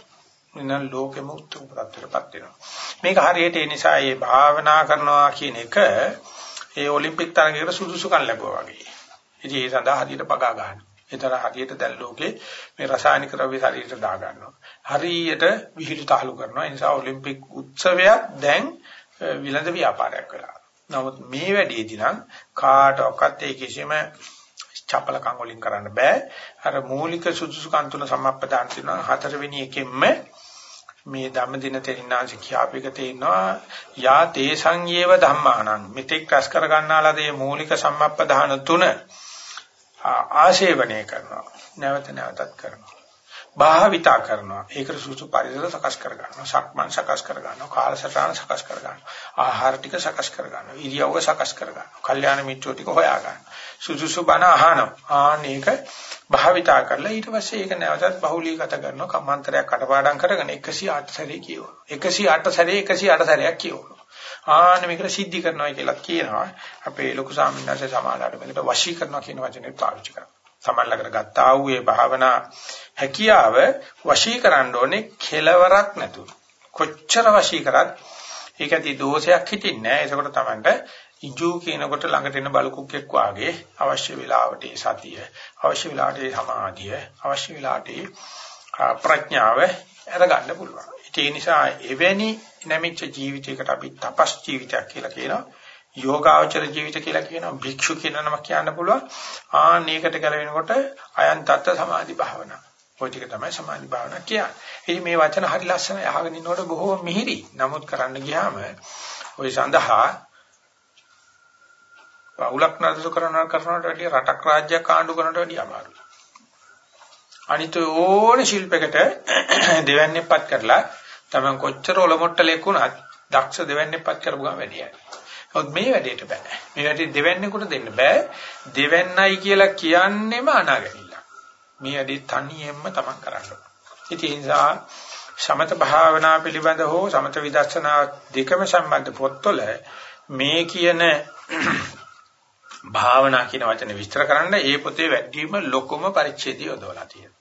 නම් ලෝකෙම උත්තර ප්‍රත්‍යයටපත් වෙනවා. මේක හරියට ඒ නිසා මේ භාවනා කරනවා කියන එක ඒ ඔලිම්පික් තරගයකට සුදුසුකම් ලැබුවා වගේ. ඉතින් ඒ සඳහා හරියට පගා ගන්න. ඒතර හරියට දැන් ලෝකේ මේ රසායනික ද්‍රව්‍ය ශරීරයට දා ගන්නවා. හරියට විහිළු තහළු කරනවා. ඒ නිසා ඔලිම්පික් උත්සවයක් දැන් විලඳ ව්‍යාපාරයක් වෙලා. නමුත් මේ වැඩේදී නම් කාටවත් ඒ කිසිම චපලකම් වලින් කරන්න බෑ. අර මූලික සුදුසුකම් තුන සම්ප්‍රදාන තියෙනවා. හතරවෙනි එකෙන්ම මේ ධම්මදින තෙරින්නාංශ කියාපේක තේනවා යා තේ සංයේව ධම්මානං. මෙතෙක් රැස් කර ගන්නාලාදී මූලික සම්මප්පදාන තුන ආශේවනය කරනවා. නැවත නැවතත් කරනවා. භාවිතා කරනවා. ඒකට සුසු පරිසර සකස් කර ගන්නවා සක්මන් සකස් කර ගන්නවා කාලසටහන සකස් කර ගන්නවා ආහාර ටික සකස් කර ගන්නවා ඉරියව්ව සකස් කර ගන්නවා කල්යාණ මිත්‍රෝ ටික හොයා ගන්නවා සුසුසු බණ අහනවා. ආනේක භාවිතා කරලා ඊට පස්සේ ඒක නැවතත් බහුලීගත කරනවා කම්මන්තරයක් කටපාඩම් කරගෙන 108 සැරේ කියවනවා. 108 සැරේ 108 සැරයක් කියවනවා. ආන මේකට සිද්ධි කරනවා කියලා කියනවා. අපේ ලොකු ස්වාමීන් වහන්සේ සමාජාට මේකට වශී කරනවා කියන වචනේ පාවිච්චි කරනවා. සමල්ලකට ගත්තා වූ ඒ භාවනා හැකියාව වශී කරන්න ඕනේ කෙලවරක් නැතුව. කොච්චර වශී කරත් ඒක ඇති දෝෂයක් හිතින්නේ නැහැ. ඒකකොට තමයි ඉජු කියනකොට ළඟට එන බලකුක්ෙක් වාගේ අවශ්‍ය වෙලාවට සතිය, අවශ්‍ය වෙලාවට සමාධිය, අවශ්‍ය වෙලාවට ප්‍රඥාව අරගන්න පුළුවන්. ඒ නිසා එවැනි නැමිච්ච ජීවිතයකට අපි තපස් ජීවිතයක් කියලා කියනවා. යෝගාචර ජීවිත කියලා කියනවා. භික්ෂු කියන නම කියන්න පුළුවන්. ආන්න ඒකට ගැලවෙනකොට අයන් තත්ත සමාධි භාවනා. ඔය ටික තමයි සමාධි භාවනා කියන්නේ. ඉතින් මේ වචන හරි ලස්සනයි අහගෙන ඉන්නකොට බොහෝ මිහිරි. නමුත් කරන්න ගියාම ඔය සඳහා පවුලක් නඩත්තු කරනවා කරනවට වැඩිය රටක් රාජ්‍යයක් ආණ්ඩු කරනවට වැඩිය අමාරුයි අනිත් ඕනේ ශිල්පයකට දෙවන්නේපත් කරලා තමන් කොච්චර ඔලොමොට්ටලෙක් වුණත් දක්ෂ දෙවන්නේපත් කරපු ගමන් වැඩි යනවා නමුත් මේ වැඩේට බෑ. මේ වැඩේ දෙවැන්නේකට දෙන්න බෑ. දෙවැන්නයි කියලා කියන්නෙම අනාගැනිල්ල. මේ වැඩේ තනියෙන්ම තමන් කරන්න ඕන. ඉතින් ඒ නිසා සමත භාවනා පිළිබඳ හෝ සමත විදර්ශනා දෙකම සම්බන්ධ පොත්වල මේ කියන භාවනා කියන වචනේ විස්තර කරන්න ඒ පොතේ වැඩිම ලොකුම පරිච්ඡේදය යොදවලා තියෙනවා.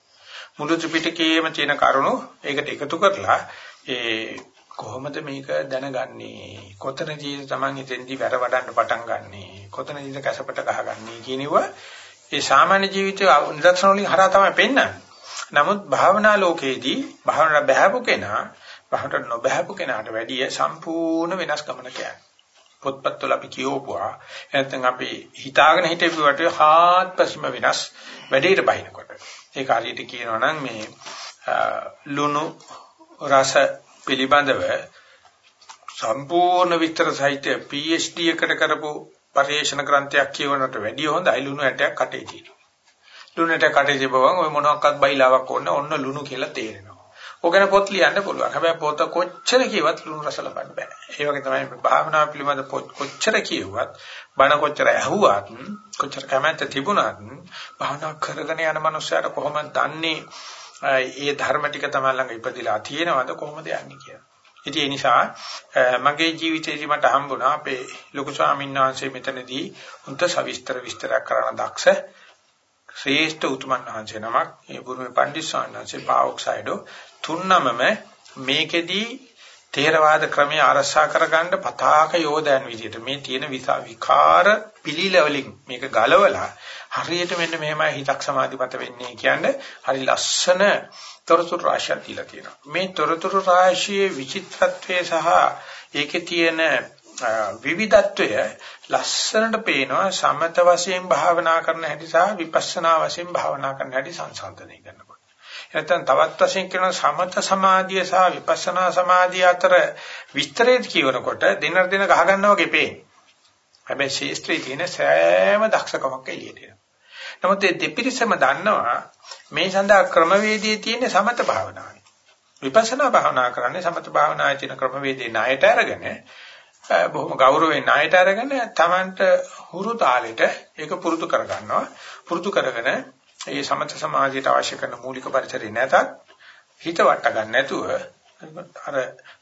මුළු ත්‍රිපිටකයේම තියෙන කරුණු ඒකට එකතු කරලා ඒ කොහොමද මේක දැනගන්නේ? කොතනදී තමන් ඉතින්දි වැර වඩන්න පටන් ගන්නෙ? කොතනදීද කැසපට ගහගන්නේ කියනව ඒ සාමාන්‍ය ජීවිතයේ නිදර්ශන වලින් හරහා තමයි පෙන්වන්නේ. නමුත් භාවනා ලෝකයේදී භාවනා බහැපු කෙනා භාවනට නොබහැපු කෙනාට වැඩිය සම්පූර්ණ වෙනස් ගමනක යනවා පොත්පත්වල අපි කියවපුවා නැත්නම් අපි හිතාගෙන හිටපුවට හාත්පසම වෙනස් වැඩේට බහිනකොට ඒක හරියට කියනවා නම් මේ ලුණු රස පිළිබඳව සම්පූර්ණ විස්තර සහිත PhD එකට කරපු පරිශන ග්‍රන්ථයක් කියවනට වැඩිය හොඳයි ලුණු ඇටයක් කටේ තියෙන. ලුණු ඇට කටේ තිබවම ඔය මොනවාක්වත් බයිලාවක් ඕන ඔන්න ලුණු කියලා තේරෙනවා. ඕකන පොත් ලියන්න පුළුවන්. හැබැයි පොත කොච්චර කියවත් ලුණු රස ලබන්න බෑ. ඒ වගේ තමයි භාවනා පිළිබඳ පොත් කොච්චර කියුවත් බණ කොච්චර ඇහුවත් කොච්චර කැමැත්ත තිබුණත් භාවනා කරගෙන යන මනුස්සයාට කොහොමද දන්නේ ඒ ධර්ම ටික තමයි ළඟ ඉපදිලා තියෙනවද කොහොමද යන්නේ කියලා. ඉතින් ඒ නිසා මගේ ජීවිතේදී මට හම්බුණා අපේ ලොකු ස්වාමීන් වහන්සේ මෙතනදී උන්ට සවිස්තර විස්තර කරන දක්ෂ ශ්‍රේෂ්ඨ උතුමන් වහන්සේ නමක් ඒ බුරුමේ පණ්ඩිත් ස්වාමීන් වහන්සේ පාවොක්සයිඩෝ තුන්නමම මේකෙදී තේරවාද ක්‍රමයේ අරසා කරගන්න පතාක යෝධයන් විදිහට මේ තියෙන විකාර පිළිලවලින් මේක ගලවලා හරියට මෙන්න මෙහෙමයි හිතක් සමාධිමත වෙන්නේ කියන්නේ හරි ලස්සන තොරතුරු රාශියක් දීලා තියෙනවා. මේ තොරතුරු රාශියේ විචිත්‍රත්වය සහ ඒකේ තියෙන විවිධත්වය ලස්සනට පේනවා සමත වශයෙන් භාවනා කරන හැටි සහ විපස්සනා වශයෙන් භාවනා කරන හැටි සංසන්දනය කරනවා නැත්නම් තවත් වශයෙන් කියන සමත සමාධිය සහ විපස්සනා සමාධිය අතර විස්තරේ කියවනකොට දිනර දින ගහ ගන්නවා වගේ පේන්නේ. හැබැයි ශේස්ත්‍රයේ තියෙන සෑම දක්ෂකමක් එළියට එනවා. නමුත් මේ දෙපිරිසම දන්නවා මේ සඳහා ක්‍රමවේදයේ තියෙන සමත භාවනාවයි. විපස්සනා භාවනා කරන්නේ සමත භාවනායේ තියෙන ක්‍රමවේදේ ණයට අරගෙන බොහොම ගෞරවයෙන් ණයට අරගෙන Tamanට හුරු තාලෙට ඒක පුරුදු කරගන්නවා. පුරුදු කරගෙන ඒ සමත සමාධියට අවශ්‍ය කරන මූලික පරිසරය නැතත් හිත වට ගන්න නැතුව අර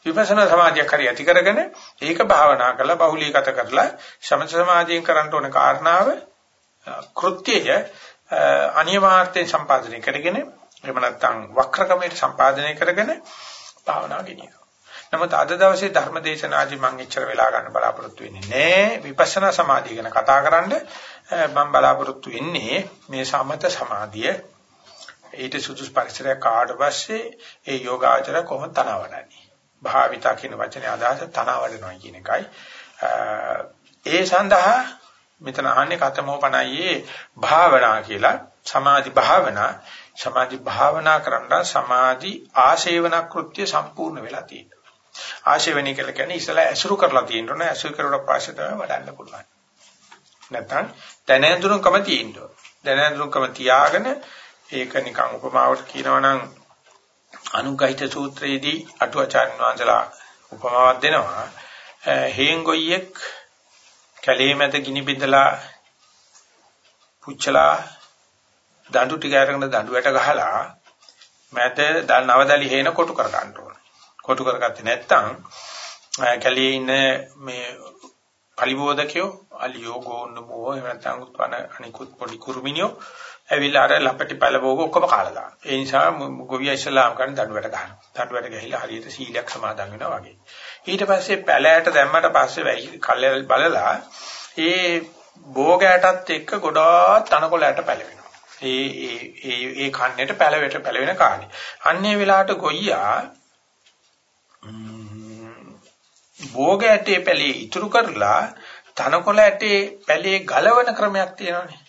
විපස්සනා සමාධියක් හරි ඇති කරගෙන ඒක භාවනා කරලා බහුලීගත කරලා සමත සමාධියෙන් කරන්න ඕන කාරණාව කෘත්‍යය අනිවාර්යයෙන් සම්පාදනය කරගෙන එහෙම නැත්නම් වක්‍රකමයට සම්පාදනය කරගෙන භාවනාව ගෙනියනවා. නමුත් අද දවසේ ධර්ම දේශනාදී මම එච්චර වෙලා ගන්න බලාපොරොත්තු වෙන්නේ නැහැ. විපස්සනා සමාධිය ගැන කතා කරන්නේ මම බලාපොරොත්තු වෙන්නේ මේ සමත සමාධිය. ඊට සුදුසු පරිසරයක් කාට පස්සේ ඒ යෝගාචර කොහොමද තනවඩන්නේ භාවිතා කියන වචනේ අදහස තනවඩනවා කියන එකයි. ඒ සඳහා මෙතන අහන්නේ කතමෝපණයේ භාවනා කියලා. සමාධි භාවනා. සමාධි භාවනා කරන්න සමාධි ආශේවන කෘත්‍ය සම්පූර්ණ වෙලා තියෙනවා. ආශේවණී කියලා කියන්නේ ඉස්සලා ඇසුරු කරලා තියෙනවා ඇසුරු කරුවට පස්සේ තමයි වඩන්න පුළුවන් නැත්නම් දැනඳුරුකම තියෙන්න ඕන. දැනඳුරුකම තියාගෙන ඒක නිකන් උපමාවට කියනවා නම් අනුගහිත සූත්‍රයේදී අටුවාචාර්ය වංශලා උපමාවක් දෙනවා. හේංගොයියෙක් කැලේ මැද ගිනි බිඳලා පුච්චලා දඬු ටික අරගෙන දඬුවට ගහලා මැද නවදලි හේන කොටු කර ගන්න ඕන. කොටු කරගත්තේ නැත්නම් කැලේ ඉන්න මේ පලිබෝධකයෝ අලියෝ ගෝන්නමෝ එහෙම නැත්නම් උත්පන අනිකුත් පොඩි කුරුමිනියෝ ඇවිල්ලා අර ලපටි පළබෝග ඔක්කොම කාලා දානවා. ඒ නිසා ගොවියා ඉස්ලාම් කරන දඬුවට ගහනවා. දඬුවට ගහිලා හරියට සීලයක් සමාදන් වෙනවා වගේ. ඊට පස්සේ පැලෑට දැම්මට පස්සේ කල්යල් බලලා ඒ භෝගයටත් එක්ක ගොඩාක් තනකොළයට පැලවෙනවා. ඒ ඒ ඒ ඒ කන්නේට පැලවෙට පැලවෙන කාණි. අන්නේ වෙලාවට ගොයියා භෝග ඇටේ පැලේ ඉතුරු කරලා තනකොළ ඇටේ පැලේ ගලවන ක්‍රමයක් තියෙනවානේ.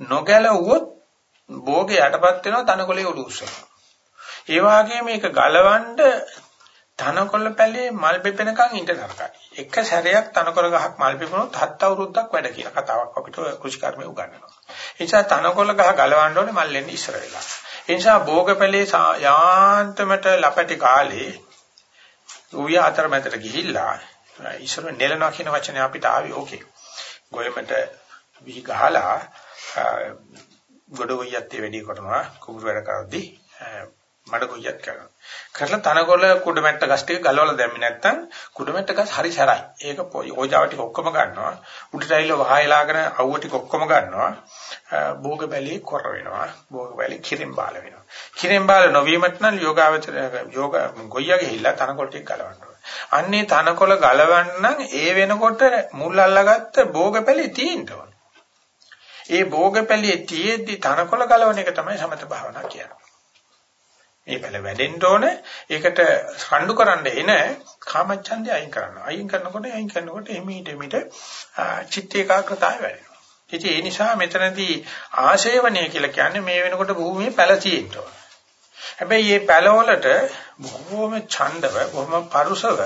නොගැලවුවොත් භෝගේ යටපත් වෙනවා තනකොළේ උඩ උස්සනවා. ඒ වගේම මේක ගලවන්න තනකොළ පැලේ මල් පෙපෙනකන් ඉඳ නරකයි. එක සැරයක් තනකොළ ගහක් මල් පෙපුණොත් හත් අවුරුද්දක් වැඩ කියලා කතාවක් අපිට කෘෂිකර්මයේ උගන්වනවා. ඒ නිසා තනකොළ ගහ ගලවන්න ඕනේ මල් එන්නේ ඉස්සර වෙලා. ඒ නිසා භෝග පැලේ යාන්තමට ලපටි කාලේ ඌය අතරමැදට ගිහිල්ලා ඉස්සර නෙලනවා කියන වචනේ අපිට ආවේ ඕකේ. ගොයමට විහි ගහලා ගොඩ ගොයියත් වැඩි කරනවා කුඹුරු වැඩ කරද්දී මඩ ගොයියත් කරනවා. කරලා තනකොළ කුඩමැට්ට ගස් ටික ගලවලා දැම්මේ නැත්නම් කුඩමැට්ට ගස් හරි සැරයි. ඒක ඕජාව ටික ඔක්කොම ගන්නවා. උඩට ඇවිල්ලා වහයලාගෙන අවුව ටික ඔක්කොම ගන්නවා. භෝග බැලී කොර වෙනවා. භෝග බැලී කිරින් බාල වෙනවා. කිරින් බාල නොවීමත් නම් යෝගාවචර යෝග ගොයියා ගිහිල්ලා තනකොළ ටික ගලවන්න ඕනේ. අන්නේ තනකොළ ගලවන්න ඒ වෙනකොට මුල් අල්ලගත්ත භෝග බැලී තියෙන්න ඕනේ. ඒ භෝග බැලී තියෙද්දි තනකොළ ගලවන එක තමයි සමත භාවනා කියන්නේ. මේ බැල වැඩෙන්න ඕන ඒකට රණ්ඩු කරන්න එන කාමච්ඡන්දය අයින් කරනවා අයින් කරනකොට අයින් කරනකොට එමෙිට එමෙිට චිත්ත ඒකාග්‍රතාවය වැඩෙනවා ඉතින් ඒ නිසා මෙතනදී ආශේවනය කියලා කියන්නේ මේ වෙනකොට භූමියේ පැල තියෙන්න ඕන හැබැයි මේ පැලවලට බොහොම ඡණ්ඩව බොහොම පරුසව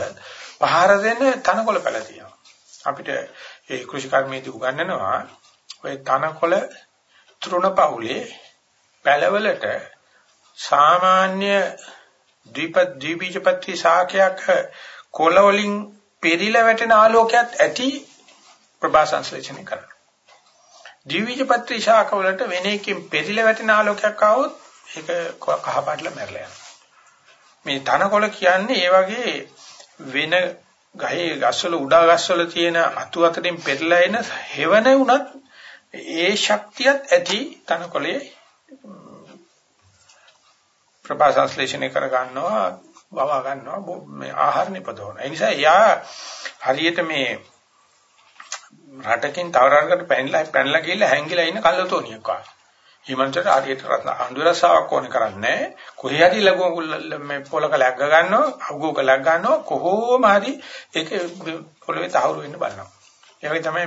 පහර දෙන තනකොළ පැල තියෙනවා අපිට ඒ කෘෂි කර්මයේදී උගන්වනවා ඔය තනකොළ තෘණපවුලේ පැලවලට සාමාන්‍ය ද්විප ද්විබීජපත්‍රි ශාකයක් කොළ වලින් පෙරිලා වැටෙන ආලෝකයක් ඇති ප්‍රභා සංශ්ලේෂණය කරනවා. ද්විබීජපත්‍රි ශාක වලට වෙන එකකින් පෙරිලා වැටෙන ආලෝකයක් ආවොත් ඒක කහ පාටලා මැරලා යනවා. මේ තනකොළ කියන්නේ ඒ වගේ වෙන ගහේ ගස්වල උඩා ගස්වල තියෙන අතු අතරින් පෙරලා එන හෙවණ උනත් ඒ ශක්තියත් ඇති තනකොළේ ප්‍රභා සංශ්ලේෂණය කර ගන්නවා වවා ගන්නවා මේ ආහාර නිපදවන. ඒ නිසා එයා හරියට මේ රටකින් තව රටකට පැනලා පැනලා ගිහලා හැංගිලා ඉන්න කල්ලතෝනියක් වගේ. හිමන්තට හරියට රත්න අඳුරසාවක් ඕනේ කරන්නේ කොහේ හරි ලඟු මේ පොලක läග්ග ගන්නවා අගුක läග් ගන්නවා කොහොම හරි ඒක පොළවේ තහවුරු වෙන්න බලනවා. ඒ වගේ තමයි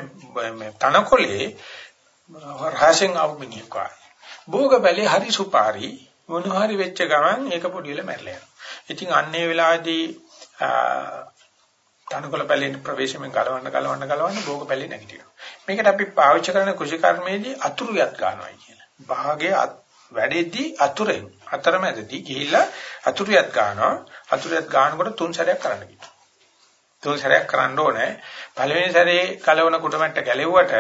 මේ තනකොලේ රහසෙන් ආව මිනිහෙක් වගේ. භෝග බැලේ හරි සුපාරි මොන හරි වෙච්ච ගමන් ඒක පොඩි වෙලා මැරලා යනවා. ඉතින් අන්නේ වෙලාවේදී තනකොළ පැලෙන් ප්‍රවේශයෙන් ගලවන්න ගලවන්න ගලවන්න භෝග පැලේ නැගිටිනවා. මේකට අපි පාවිච්චි කරන කුෂි කර්මයේදී අතුරුයක් ගන්නවා කියන. භාගයේ වැඩෙද්දී අතුරෙන් අතරමැදදී ගිහිල්ලා අතුරුයක් ගන්නවා. අතුරුයක් ගන්නකොට තුන් සැරයක් කරන්න කියනවා. තුන් සැරයක් කරන්න ඕනේ. පළවෙනි සැරේ කලවන කුඩමැට්ට ගැලෙව්වට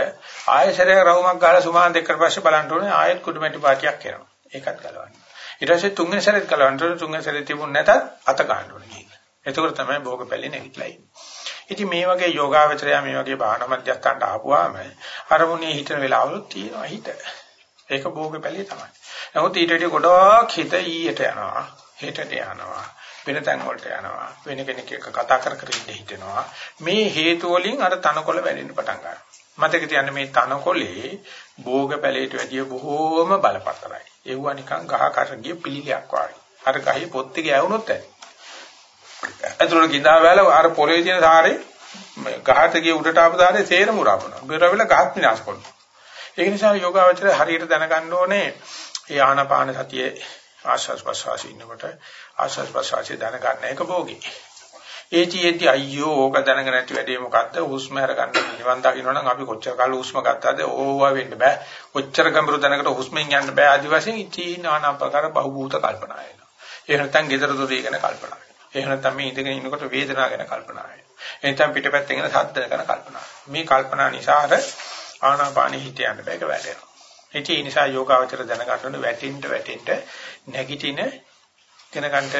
ආයෙ සැරයක් රවුමක් ගහලා සුමාන දෙකකට පස්සේ බලන්න ඕනේ ආයෙත් කුඩමැටි පාටියක් එනවා. ඒකත් ගලවන්න. ඊට පස්සේ තුන්වෙනි සැරේත් කලවන්න තුන්වෙනි සැරේ තිබුණ නැතත් අත ගන්න ඕනේ කියලා. එතකොට තමයි භෝග පැලේ නැගිටලා ඉන්නේ. ඉතින් මේ වගේ යෝගාවචරය මේ වගේ භාවනා මධ්‍යස්ථානට ආපුවාම අරමුණේ හිතන වෙලාවලුත් තියෙනවා හිත. ඒක භෝග පැලේ තමයි. නමුත් ඊට වඩා ගොඩක් හිත ඊයට යනවා, හෙටට යනවා, වෙන තැන් වලට යනවා, වෙන කෙනෙක් එක්ක කතා කර කර ඉඳ හිටිනවා. මේ හේතු වලින් අර තනකොළ වැඩෙන්න පටන් ගන්නවා. මතක තියන්න මේ තනකොළේ භෝග පැලේට වැඩිය බොහෝම බලපතරයි. ඒවා නිකන් ගහ කරගිය පිළිලයක් වගේ. අර ගහේ පොත් එක ඇවුනොත් ඇති. ඇතුළට ගිඳා වැල අර පොළවේ තියෙන සාරේ ගහට ගිය උඩට ආපු සාරේ සේරම උරාපනවා. බෙරවිල ගහත් විනාශ කරනවා. ඒක නිසා යෝගාවචරය හරියට දැනගන්න ඕනේ ඒ ආනාපාන සතියේ ආශ්වාස ප්‍රශ්වාස ඉන්නකොට ආශ්වාස ප්‍රශ්වාසය දැනගන්න එක භෝගේ. ඒතියෙදි අයියෝ ඕක දැනගෙන නැති වැඩේ මොකද්ද? හුස්ම අර ගන්න නිවන් දකින්නනම් අපි කොච්චර කාල හුස්ම ගත්තද? ඕවා වෙන්න බෑ. කොච්චර ගැඹුරු දැනකට හුස්මෙන් යන්න බෑ. ආදි වශයෙන් ඉති නානා ප්‍රකාර බහූත කල්පනා එනවා. ඒ නැත්නම් gedara dore ගැන කල්පනා වෙනවා. ඒ නැත්නම් මේ ඉඳගෙන ඉන්නකොට වේදනාව ගැන කල්පනා වෙනවා. ඒ නැත්නම් පිටපැත්තෙන් එන ශබ්ද ගැන කල්පනා. මේ කල්පනා නිසා අර ආනාපානෙ හිත යන්න බෑක වැටෙනවා. ඒ නිසා යෝගාවචර දැනගන්න ඕනේ වැටෙන්න වැටෙන්න නැගිටින කෙනකන්ට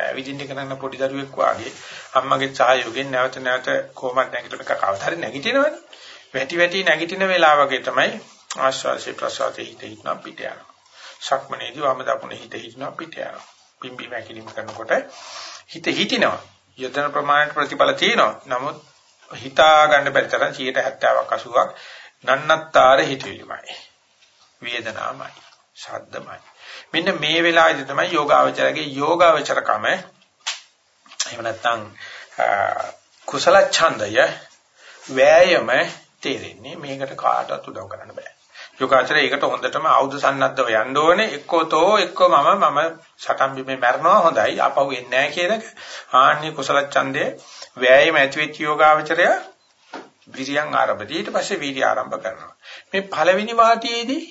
ඇවිදින්න කරන පොඩි දරුවෙක් වාගේ අම්මගේ සහයෝගයෙන් නැවත නැවත කොහොමද නැගිටින කවදා හරි නැගිටිනවනේ. වැටි වැටි නැගිටින වෙලාවකේ තමයි ආශ්වාසයේ ප්‍රශ්වාසයේ හිත හිටන පිට යනවා. ශක්මනේදී වම දකුණේ හිත හිටන පිට යනවා. පිම්බි මැකිලිම කරනකොට හිත හිටිනවා. යොදන ප්‍රමාණයට ප්‍රතිඵල තියෙනවා. නමුත් හිතා ගන්න බැරි තරම් 70ක් 80ක් නන්නත්තර හිතවිලිමයි. වේදනාවමයි. ශබ්දමයි. මෙන්න මේ වෙලාවේදී තමයි යෝගාවචරගේ යෝගාවචරකම එහෙම නැත්නම් කුසල ඡන්දය වෑයම තේරෙන්නේ මේකට කාටවත් උදව් කරන්න බෑ. යෝගාචරය ඒකට හොඳටම ආයුධ සන්නද්ධව යන්න ඕනේ එක්කෝ තෝ එක්කෝ මම මම සටන් බිමේ මැරනවා හොඳයි ආපහු එන්නේ නැහැ කියන එක. ආන්නේ කුසල ඡන්දේ වෑයම ඇතිවෙච්ච යෝගාවචරය විරියන් ආරම්භ. ඊට පස්සේ වීර්ය ආරම්භ කරනවා. මේ පළවෙනි වාටියේදී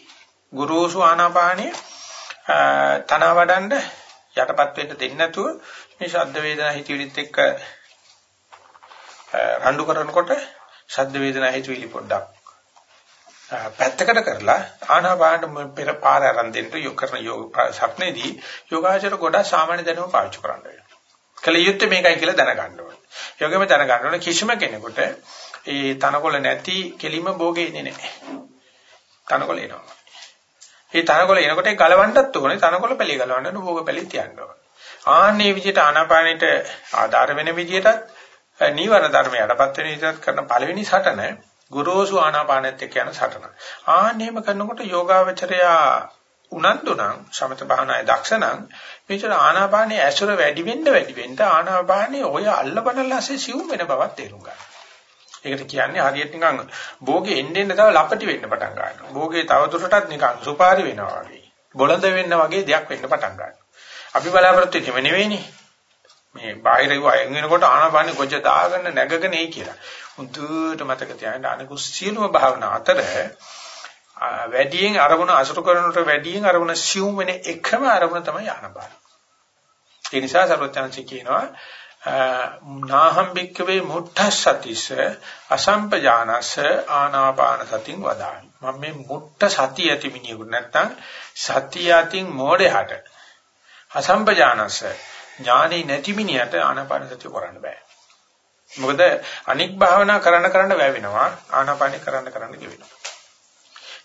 ගුරුසු ආනාපානිය තන වඩන්න යටපත් වෙන්න දෙන්නේ නැතුව මේ ශබ්ද වේදනා හිතවිලිත් එක්ක රණ්ඩු කරනකොට ශබ්ද වේදනා හිතවිලි පොඩ්ඩක් පැත්තකට කරලා ආනාපාන පෙර පාර ආරම්භ දෙන්න යොක් කරන යෝග සක්නේදී යෝගාචර ගොඩක් සාමාන්‍ය දැනුම පාවිච්චි කරන්න වෙනවා. කල යුත්තේ මේකයි කියලා දැනගන්න ඕනේ. යෝගෙම දැනගන්න ඕනේ කිසිම කෙනෙකුට ඒ තනකොළ නැති කෙලිම භෝගේ ඉන්නේ නැහැ. තනකොළ එනවා. ඒ තනකොළ එනකොට ගලවන්නත් ඕනේ තනකොළ පැලිය ගලවන්න භෝග පැලිය තියන්න ඕනේ. ආන්නේ විදිහට ආනාපානෙට ආධාර වෙන විදිහටත් නීවරණ ධර්ම යටපත් වෙන විදිහට කරන පළවෙනි සටන ගුරුසු ආනාපානෙත් එක්ක යන සටන. ආන්නේම කරනකොට යෝගාවචරයා උනන්දු නම් සමත භාවනායේ දක්ෂ නම් මේතර ආනාපානයේ ඇසුර වැඩි වෙන්න වැඩි වෙන්න ආනාපානයේ ඔය අල්ලබනලාසේ සිවුම් වෙන බවක් තේරුම් ගන්න. ඒකට කියන්නේ හරියට නිකන් භෝගේ එන්න එන්න තව ලපටි වෙන්න පටන් ගන්නවා. භෝගේ තව දුරටත් නිකන් සුපාරි වෙනවා වගේ. බොළඳ වෙන්න වගේ දෙයක් වෙන්න පටන් ගන්නවා. අපි බලාපොරොත්තු වෙන්නේ නෙවෙයිනේ. මේ බාහිර වයන් වෙනකොට ආනාපානෙ කොච්චර දාගන්න නැගගෙන එයි කියලා. මුදුවට මතක තියාගන්න අනිකුත් සියලුම භාවනා අතර වැඩියෙන් අරමුණ අසුරු කරනට වැඩියෙන් අරමුණ සියුම් වෙන එකම අරමුණ තමයි ආනාපාන. ඒ නිසා සර්වඥාන්සේ කියනවා නාහම් බික්කවේ මුට්ඨසතිස අසම්පජානස ආනාපාන සතින් වදාමි. මම මේ මුට්ඨ සතිය ඇති මිනිහෙකුට නැත්තම් සතිය අතින් මෝඩයට අසම්පජානස ඥානෙ නැති මිනිහට ආනාපාන සතිය කරන්න බෑ. මොකද අනික් භාවනා කරන්න කරන්න වැවෙනවා ආනාපානෙ කරන්න කරන්න ගෙවෙනවා.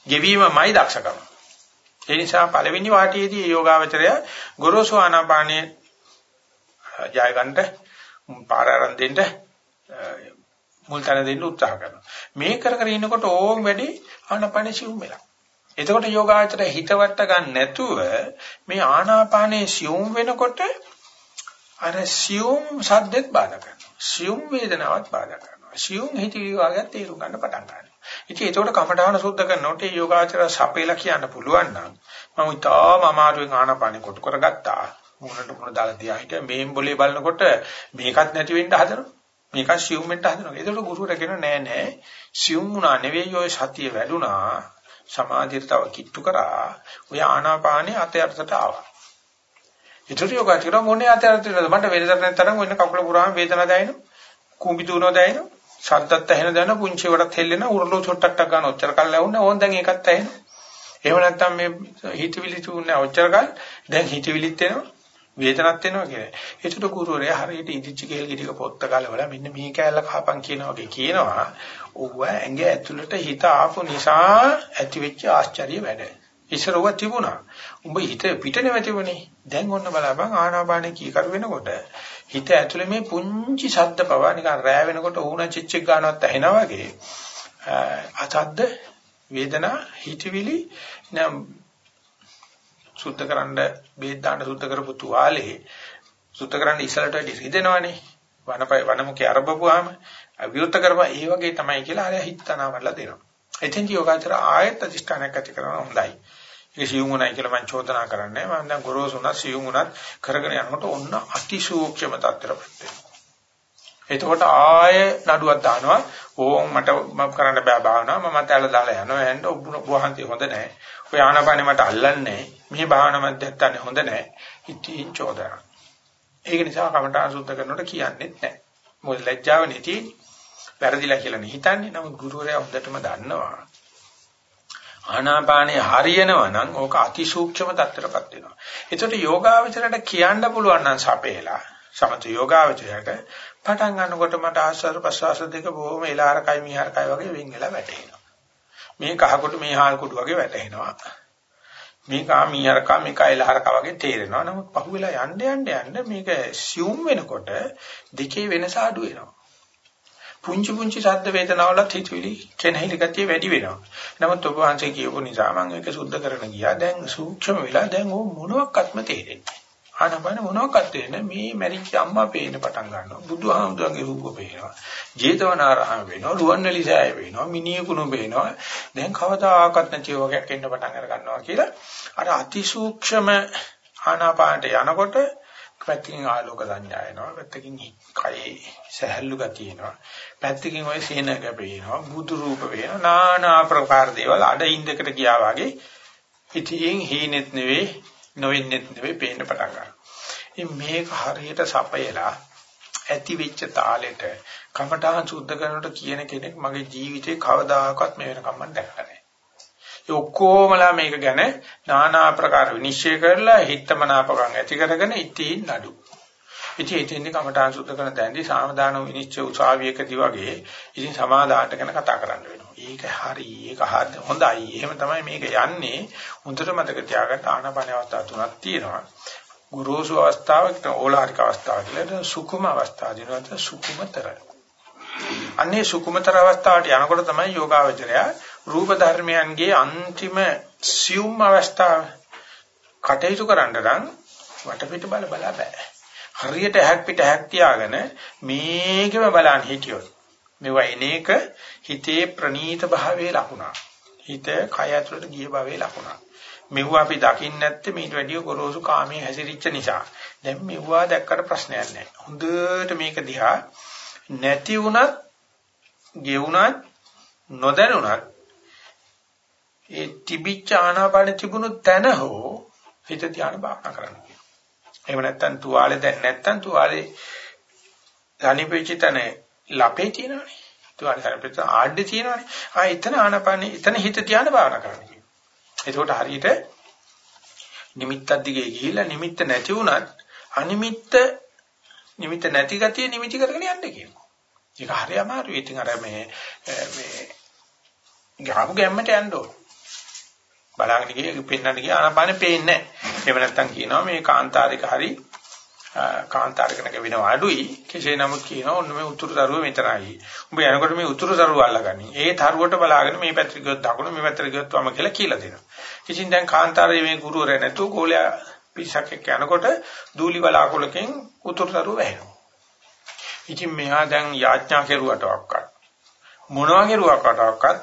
ගෙවීමමයි දක්ෂකම. ඒ නිසා පළවෙනි වාටියේදී යෝගාවචරය ගොරෝසු ආනාපානෙ ජය ගන්නට පාර ආරම්භ දෙන්න මුල් තැන දෙන්න උත්සාහ කරනවා. මේ කර කර ඉන්නකොට ඕම් වැඩි ආනාපානෙ සිවුම් වෙලා. එතකොට යෝගාචරය හිතවට ගන්න නැතුව මේ ආනාපානේ සියුම් වෙනකොට අර සියුම් සද්දෙත් බාධා කරනවා. සියුම් වේදනාවත් බාධා කරනවා. සියුම් හිතවිලි වගේ තේරුම් ගන්න පටන් ගන්නවා. ඉතින් ඒකට කමඨාන සුද්ධ කරනකොට මේ යෝගාචර සපේලා කියන්න පුළුවන් නම් මම ඉතාම අමාරුවෙන් ආනාපානෙ කොට කරගත්තා. මුහුණට මුහුණ දාලා තියා හිටිය මේන් બોලේ බලනකොට මේකත් නැති වෙන්න හදනවා. මේකත් සියුම් වෙන්න හදනවා. ඒකට ගුරුවරයා කියනවා නෑ නෑ සියුම් වුණා නෙවෙයි ඔය සතිය වැඩුණා. සමාධියට තව කිට්ටු කරා. ඔය ආනාපානේ අතයටට ආවා. ඒතර යෝගාචර මොනේ අතයටට මට වේදනාවක් තරම් වෙන කකුල පුරාම වේදනාවක් දැනෙනවා. කුඹි දුනෝ දැනෙනවා. ශබ්දත් ඇහෙන දැන පුංචි වලට හෙල්ලෙන උරලෝ චොට්ටක් ගන්න ඔච්චර කල් ලැබුණා ඕන් දැන් ඒකත් ඇහෙනවා. එහෙම නැත්නම් මේ හිතවිලි තුන්නේ ඔච්චර කල් දැන් හිතවිලිත් එනවා. වේදනක් වෙනවා කියන්නේ. ඒකට ගුරුවරයා හරියට ඉදිච්ච කෙල් ගෙඩික පොත්ත ගලවලා මෙන්න මේ කෑල්ල කහපන් කියන වගේ කියනවා. ඌව ඇඟ ඇතුළට හිත ආපු නිසා ඇතිවෙච්ච ආශ්චර්ය වැඩ. ඉස්සරව තිබුණා. උඹ හිත පිට නැවතිවනේ. දැන් ඔන්න බලපන් ආනාපානෙ කී කර වෙනකොට හිත ඇතුලේ මේ පුංචි ශබ්ද පවා නිකන් රෑ වෙනකොට ඌණ චිච්චක් ගන්නවත් ඇහෙනා වගේ. අසද්ද වේදනා හිතවිලි නම් සුද්ධ කරන්න බේත් දාන්න සුද්ධ කරපු තුවාලේ සුද්ධ කරන්න ඉස්සලට වැඩි රිදෙනවනේ වනපය වනමුකේ අරබපුවාම විවෘත කරපුවා ඒ වගේ තමයි කියලා අර හිතනා වල දෙනවා. එතෙන්දි යෝගාචර ආයත් අධිෂ්ඨානයක් ඇති කරනවා හොඳයි. ඒක සියුම් උනායි කියලා මම චෝදනා කරන්නේ මම දැන් ගොරෝසුණා සියුම් උනත් කරගෙන යනකොට ඔන්න අතිසූක්ෂම තත්ත්වයකට වෙනවා. එතකොට ආය නඩුවක් දානවා ඕම් මට මම කරන්න බෑ භාවනාව මම මතැල දාලා යනවා එන්න ඔබ වහන්සේ හොඳ නැහැ. ඔය ආනපානෙ මට අල්ලන්නේ නැහැ. මේ භාවනා මධ්‍යස්ථානේ හොඳ නැහැ. ඉතින් චෝදනා. ඒක නිසා කමඨාන් සුද්ධ කරනකොට කියන්නේත් නැහැ. මොකද ලැජ්ජාව නැති වැරදිලා කියලා හිතන්නේ. නමුත් ගුරුවරයා හොඳටම දන්නවා. ආනාපානේ හරියනවා නම් ඕක අතිසූක්ෂම තත්ත්වයටපත් වෙනවා. ඒකට යෝගාවචරයට කියන්න පුළුවන් නම් සපේලා සමත යෝගාවචරයට පටන් ගන්නකොට මට ආස්වාද ප්‍රසවාස දෙක බොහොම එලාරකයි මිහාරකයි වගේ වෙන් වෙලා වැටෙනවා. මේ කහකොට මේ හාල් කුඩු වගේ වැටෙනවා. මේක ආමීහරක මේක එලහරක වගේ තේරෙනවා. නමුත් පහුවෙලා යන්න යන්න යන්න මේක සියුම් වෙනකොට දෙකේ වෙනස අඩු වෙනවා. පුංචි පුංචි ශබ්ද වේදනාවලත් හිතවිලි කෙනහිලි ගතිය වැඩි වෙනවා. නමුත් ඔබ වහන්සේ කියපු නිසා මම ඒක සුද්ධ කරන ගියා. දැන් සූක්ෂම වෙලා දැන් ඕ මොනවත්ක්ත්ම තේරෙන්නේ. ආනපන මොනවක්වත් තේරෙන්නේ මේ මැරිච්ච අම්මා පේන්න පටන් ගන්නවා. බුදුහාමුදුරන්ගේ රූප පේනවා. ජේතවනාරාම වෙනවා. රුවන්වැලි සෑය වෙනවා. මිනිහෙකුණු පේනවා. දැන් කවදාකවත් නැති වගේක් එන්න පටන් අර ගන්නවා කියලා අර අතිසූක්ෂම ආනාපානට යනකොට පැත්තකින් ආලෝක සංඥා එනවා. පැත්තකින් කයේ සහැල්ලු ගතිය එනවා. පැත්තකින් ওই සේනක පේනවා. බුදු රූප පේනවා. নানা ආකාර දේවල් අඩ ඉන්දකට ගියා වගේ ඉතින් හීනෙත් නෙවෙයි නොවෙන්නෙත් නෙවෙයි පේන්න පටන් ගන්නවා. ඉතින් මේක හරියට සපයලා ඇති වෙච්ච තාලෙට කමඨාන් සුද්ධ කරනකොට කියන කෙනෙක් මගේ ජීවිතේ කවදාකවත් මේ වෙනකම් මම දැක්කා නෑ. ඒ ඔක්කොමලා මේක ගැන নানা ආකාර විනිශ්චය කරලා හිතමනාපකම් ඇති කරගෙන ඉතින් නඩු. ඉතින් ඉතින් කමඨාන් සුද්ධ කරන තැනදී සාමදාන විනිශ්චය උසාවියකදී වගේ ඉතින් සමාදානට ගැන කතා කරන්න වෙනවා. ඒක හරි ඒක හරි හොඳයි. එහෙම තමයි මේක යන්නේ. හොඳට මතක තියාගන්න ආනාපාන අවස්ථා තුනක් තියෙනවා. ගුරුසු අවස්ථාවක් ඕලාරික අවස්ථාවක් කියලා සුකුම අවස්ථාව දිනවත සුකුමතර. අන්නේ සුකුමතර අවස්ථාවට යනකොට තමයි යෝගාවචරය රූප ධර්මයන්ගේ අන්තිම සියුම් අවස්ථාව කටයුතු කරන්න නම් වටපිට බල බල බෑ. හරියට ඇහක් පිට ඇහක් තියාගෙන මේකම බලන්න හිටියොත් මේවා එනේක හිතේ ප්‍රනීත භාවයේ ලකුණක්. හිත කය ඇතුළට ගිය භාවයේ ලකුණක්. මෙවුවා අපි දකින්නේ නැත්තේ මීට වැඩිය ගොරෝසු කාමයේ හැසිරිච්ච නිසා. දැන් මෙවුවා දැක්කට ප්‍රශ්නයක් නැහැ. හොඳට මේක දිහා නැති වුණත්, ගෙවුණත්, නොදැනුණත් ඒ තිබිච්ච ආනාපාන තිබුණු තැන හෝ හිත ධානය භාවනා කරන්න. එහෙම නැත්නම් තුවාලේ දැන් නැත්නම් තුවාලේ ධනිපෙච්ච තැන ලපේ තියෙනවනේ. තුවාලේ ධනිපෙච්ච ආඩේ තියෙනවනේ. ආ එතන ආනාපානේ එතන හිත ධානය භාවනා කරන්න. එතකොට හරියට නිමිත්තක් දිගේ ගිහිල්ලා නිමිත්ත නැති වුණත් අනිමිත්ත නිමිත්ත නැති ගතිය නිමිති කරගෙන යන්න කියනවා. ඒක හරි අමාරුයි. ඉතින් අර මේ මේ ගාමු ගැම්මට යන්න ඕන. බලාගෙන ගියේ පෙන්නන්න ගියා ආනාපානෙ පේන්නේ නැහැ. එහෙම නැත්නම් කියනවා මේ කාන්තාරික හරි කාන්තාරකනක වෙනවා අඩුයි කෙසේ නමුත් කියනවා ඔන්න මේ උතුරු දරුව මෙතනයි. උඹ යනකොට මේ උතුරු දරුව අල්ලගනි. ඒ තරුවට බලාගෙන මේ පැත්තට ගියොත් දකුණ මේ පැත්තට ගියොත් වම කියලා කියලා දෙනවා. ඉතින් දැන් කාන්තාරයේ මේ ගුරුවරයා නැතුව ගෝලයා පිරිසක් එක්ක යනකොට දූලි බලාකුලකින් උතුරු දරුව වැහෙනවා. ඉතින් මෙහා දැන් යාඥා කෙරුවට ඔක්කත් මොනවා කෙරුවකට ඔක්කත්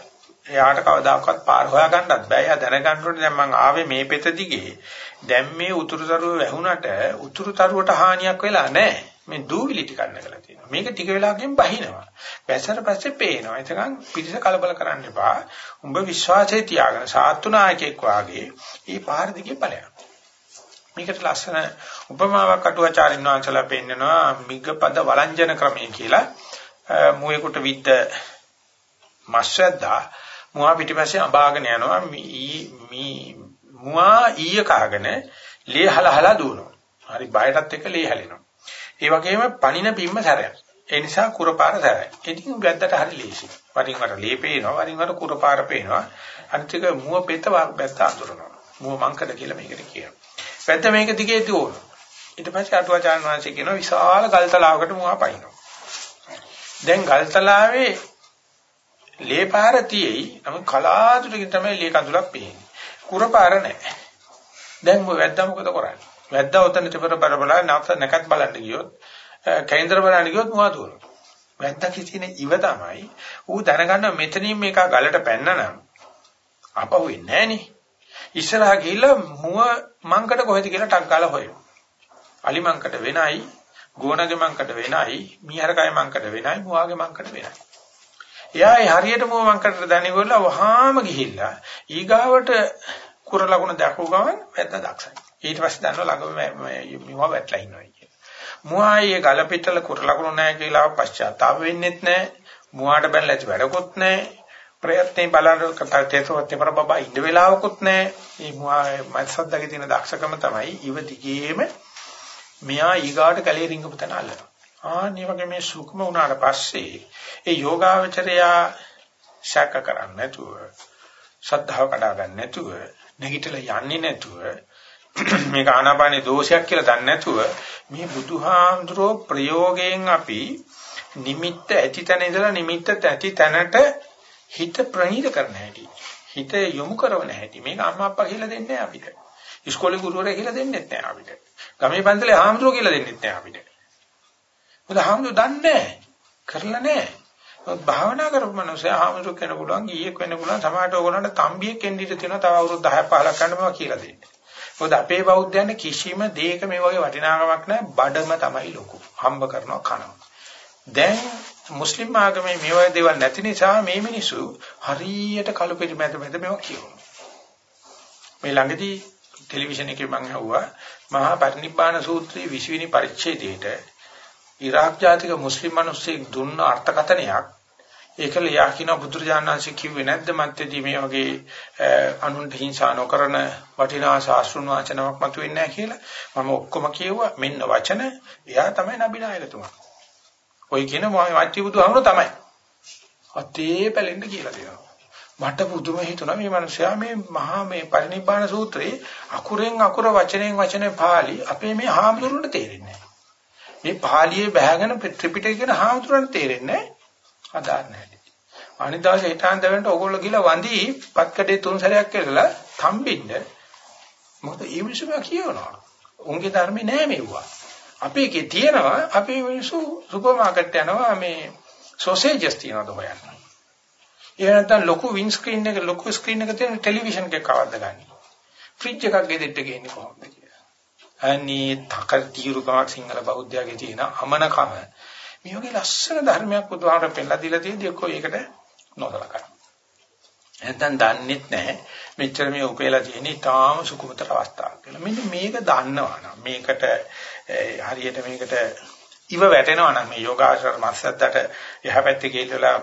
එයාට කවදාකවත් පාර හොයා ගන්නත් බෑ. එයා දැනගන්න ඕනේ දැන් මං ආවේ මේ පෙත දිගේ. දැන් මේ උතුරුතරුව වැහුණට උතුරුතරුවට හානියක් වෙලා නැහැ. මේ දූවිලි ටිකක් නැගලා තියෙනවා. මේක ටික වෙලාවකින් බහිනවා. වැසර පස්සේ පේනවා. එතකන් පිටිස කලබල කරන්න එපා. උඹ විශ්වාසය තියාගෙන සාත්තු නායකයෙක් වාගේ මේ පාර දිගේ ඵලයක්. මේකට ලස්සන උපමාවක් අටුවාචාරින් වහන්සලා පෙන්නනවා මිගපද වළංජන ක්‍රමය කියලා. මුවෙකුට විද්ද මස්සද්දා මුවා පිටිපස්සේ අඹාගෙන යනවා මී මුවා ඊය කහගෙන ලේ හලහලා දුවනවා. හරි බයටත් එක්ක ලේ හැලෙනවා. ඒ වගේම පණින පිම්ම සැරයක්. ඒ නිසා කුරපාර සැරයි. ඉතින් වැද්දට හරි ලේසි. වරින් වර ලේ පේනවා, වරින් වර කුරපාර පේනවා. අනිත් එක මුව පෙත වැද්ද අඳුරනවා. මුව මංකඩ කියලා මේකට කියනවා. වැද්ද මේක දිගේ දුවනවා. ඊට පස්සේ අටුවාචාන් වහන්සේ කියනවා විශාල ගල්තලාවකට මුවා පයින්නවා. දැන් ගල්තලාවේ ලේ පාර තියෙයි. නමුත් කලාතුරකින් තමයි ලේ කඳුලක් පේන්නේ. කුර පාර නැහැ. දැන් මොකද වැද්දා මොකද කරන්නේ? වැද්දා උතන තිබර බර බල නැවත නැකත් බලන්න ගියොත් කේන්දර බලන්න ගියොත් මොනවද උනේ? වැද්දා කිසිනේ ඉව තමයි. ඌ දැනගන්න මෙතනින් මේක ගලට පැන්නනම් අපහු වෙන්නේ නැහනේ. ඉස්සරහා ගිහිල්ලා මුව මංකට කොහෙද කියලා ටක් ගාලා හොයනවා. අලි මංකට වෙනයි, ගෝණගේ මංකට වෙනයි, මීහරකය මංකට වෙනයි, මුවාගේ මංකට වෙනයි. එයා ඒ හරියට මොවම් කරට දැනෙගොල්ල වහාම ගිහිල්ලා ඊගාවට කුර ලකුණ දැකපු ගමන් වැද්ද දක්ෂයි. ඊට පස්සේ දන්නවා ළඟම මෙව වැටලා ඉන්නවා කියන. මුවායේ ගල පිටල කුර ලකුණ නැහැ කියලා පශ්චාත්තාප වෙන්නෙත් නැහැ. මුවාට බැලලා ඇති වැඩකුත් නැහැ. ප්‍රයත්නේ බලන කතාවේතවත් පරබබා ඉන්න වෙලාවකුත් නැහැ. මේ මුවා මත්සද්දගේ තියෙන දක්ෂකම තමයි ඉව දිගේම මෙයා ඊගාට කැලේ රිංගපු තැන අල්ලනවා. ආන්නේ වගේ මේ සුක්ම වුණාට පස්සේ ඒ යෝගාවචරයා ශාක කරන්නේ නැතුව ශ්‍රද්ධාව කඩා ගන්න නැතුව නැගිටලා යන්නේ නැතුව මේක ආනාපානේ දෝෂයක් කියලා දන්නේ නැතුව මේ බුදුහාමුදුරෝ ප්‍රයෝගයෙන් අපි නිමිත්ත ඇති තැන ඉඳලා නිමිත්ත ඇති තැනට හිත ප්‍රණීත කරන්න හැටි හිත යොමු කරන හැටි. මේක අම්මා අප්පා කියලා දෙන්නේ නැහැ අපිට. ඉස්කෝලේ ගුරුවරයා කියලා දෙන්නෙත් නැහැ අපිට. ගමේ පන්සලේ හාමුදුරුවෝ කියලා දෙන්නෙත් නැහැ අපිට. මොකද හාමුදුරු දන්නේ කරලා නැහැ. භාවනා කරපු මනුස්සයා හාමුදුරු කෙනෙක් පුළුවන් ගියෙක් වෙන්න පුළුවන් සමහරට ඕගොල්ලන්ට තම්බියෙක් එන්න ඉඩ තියෙනවා තව අවුරුදු 10 15ක් ගන්න මම කියලා දෙන්නේ. මොකද අපේ බෞද්ධයන් කිසිම දෙයක මේ වගේ වටිනාකමක් නැහැ බඩම තමයි ලොකු. හම්බ කරනවා කනවා. දැන් මුස්ලිම් ආගමේ මේ වගේ දේවල් නැති නිසා මේ මිනිස්සු හරියට කළු පිටි මැද මැද මේවා කියනවා. මේ ළඟදී ටෙලිවිෂන් එකේ මම අහුවා මහා පරිනිබ්බාන සූත්‍රයේ 20 වෙනි පරිච්ඡේදයේදී ඉරාක් ජාතික මුස්ලිම් මිනිස්සෙක් දුන්න අර්ථකථනයක් ඒකල යා කියන බුදුරජාණන්සේ කිව්වේ නැද්ද මැත්තේදී මේ වගේ අනුන්ට හිංසා නොකරන වටිනා ශාස්ත්‍රුන් වචනයක් මතුවෙන්නේ නැහැ කියලා මම ඔක්කොම කියුවා මෙන්න වචන එයා තමයි නබිනායකතුමා. ඔයි කියන වාචි බුදුහාමුදුර තමයි. අතේ පැලෙන්න කියලා දෙනවා. මට පුදුම හිතුණා මේ මිනිස්සයා මේ මහා මේ පරිනිබ්බාන සූත්‍රයේ අකුරෙන් අකුර වචනෙන් වචනේ පාළි අපේ මේ හාමුදුරන්ට තේරෙන්නේ නැහැ. මේ පාළියේ බහගෙන ත්‍රිපිටකය කියන හාමුදුරන්ට තේරෙන්නේ නැහැ. අදාළ නැහැ. අනිදාසේ හිතාන් දෙවන්ට ඕගොල්ලෝ ගිහලා වඳි පත්කඩේ තුන් සැරයක් කියලා තම්බින්න මොකද ඒ මිනිස්සු කියනවා. උන්ගේ ධර්මේ නෑ මෙව්වා. අපේ එකේ තියෙනවා අපේ මිනිස්සු සුපර් මාකට් යනවා මේ සොසේජස් තියනවාද හොයන්න. ඒ නැත්නම් ලොකු වින් ස්ක්‍රීන් එක ලොකු ස්ක්‍රීන් එක තියෙන ටෙලිවිෂන් එකක් කවද්ද ගන්නේ. ෆ්‍රිජ් එකක් ගෙදෙට්ට ගේන්නේ කොහොමද කියලා. අනේ තකර තීරුකමක් සිංහල බෞද්ධයාගේ තියෙන අමනකම මේ වගේ ලස්සන ධර්මයක් බුදුහාමර පෙන්නලා දීලා තියෙද්දි ඔක්කො ඒකට නොසලකන. නැත්නම් දන්නෙත් නැහැ මෙච්චර මේ උපේලා තියෙන ඊටාම සුකුමතර අවස්ථාවක් කියලා. මෙන්න මේක දන්නවනම් මේකට හරියට මේකට ඉව වැටෙනවා නම් මේ යෝගාචර මස්සද්දට එහා පැත්තේ ගිහිල්ලා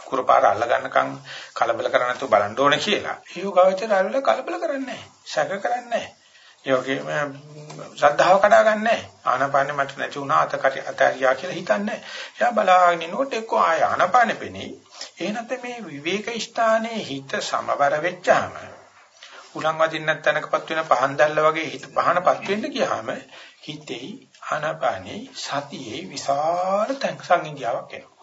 කුරපාර අල්ල ගන්නකම් කලබල කරන්නේ නැතුව බලන්න ඕනේ කියලා. යෝගාචර අල්ල කලබල කරන්නේ නැහැ. සැක කරන්නේ නැහැ. ඒ වගේම ශ්‍රද්ධාව කඩා ගන්නෑ. ආනාපානෙ මට නැති වුණා අත කට අතරියා කියලා හිතන්නේ. එයා බලාගෙන ඉන්නකොට එක්ක ආය ආනාපානෙ පෙනේ. ඒ නැත්නම් මේ විවේක ස්ථානයේ හිත සමබර වෙච්චාම උලන් වදින්නත් තැනකපත් වෙන පහන් දැල්ල වගේ හිත පහනපත් වෙන්න ගියාම හිතේ ආනාපානේ සතියේ විශාල තැන් සංගියාවක් එනවා.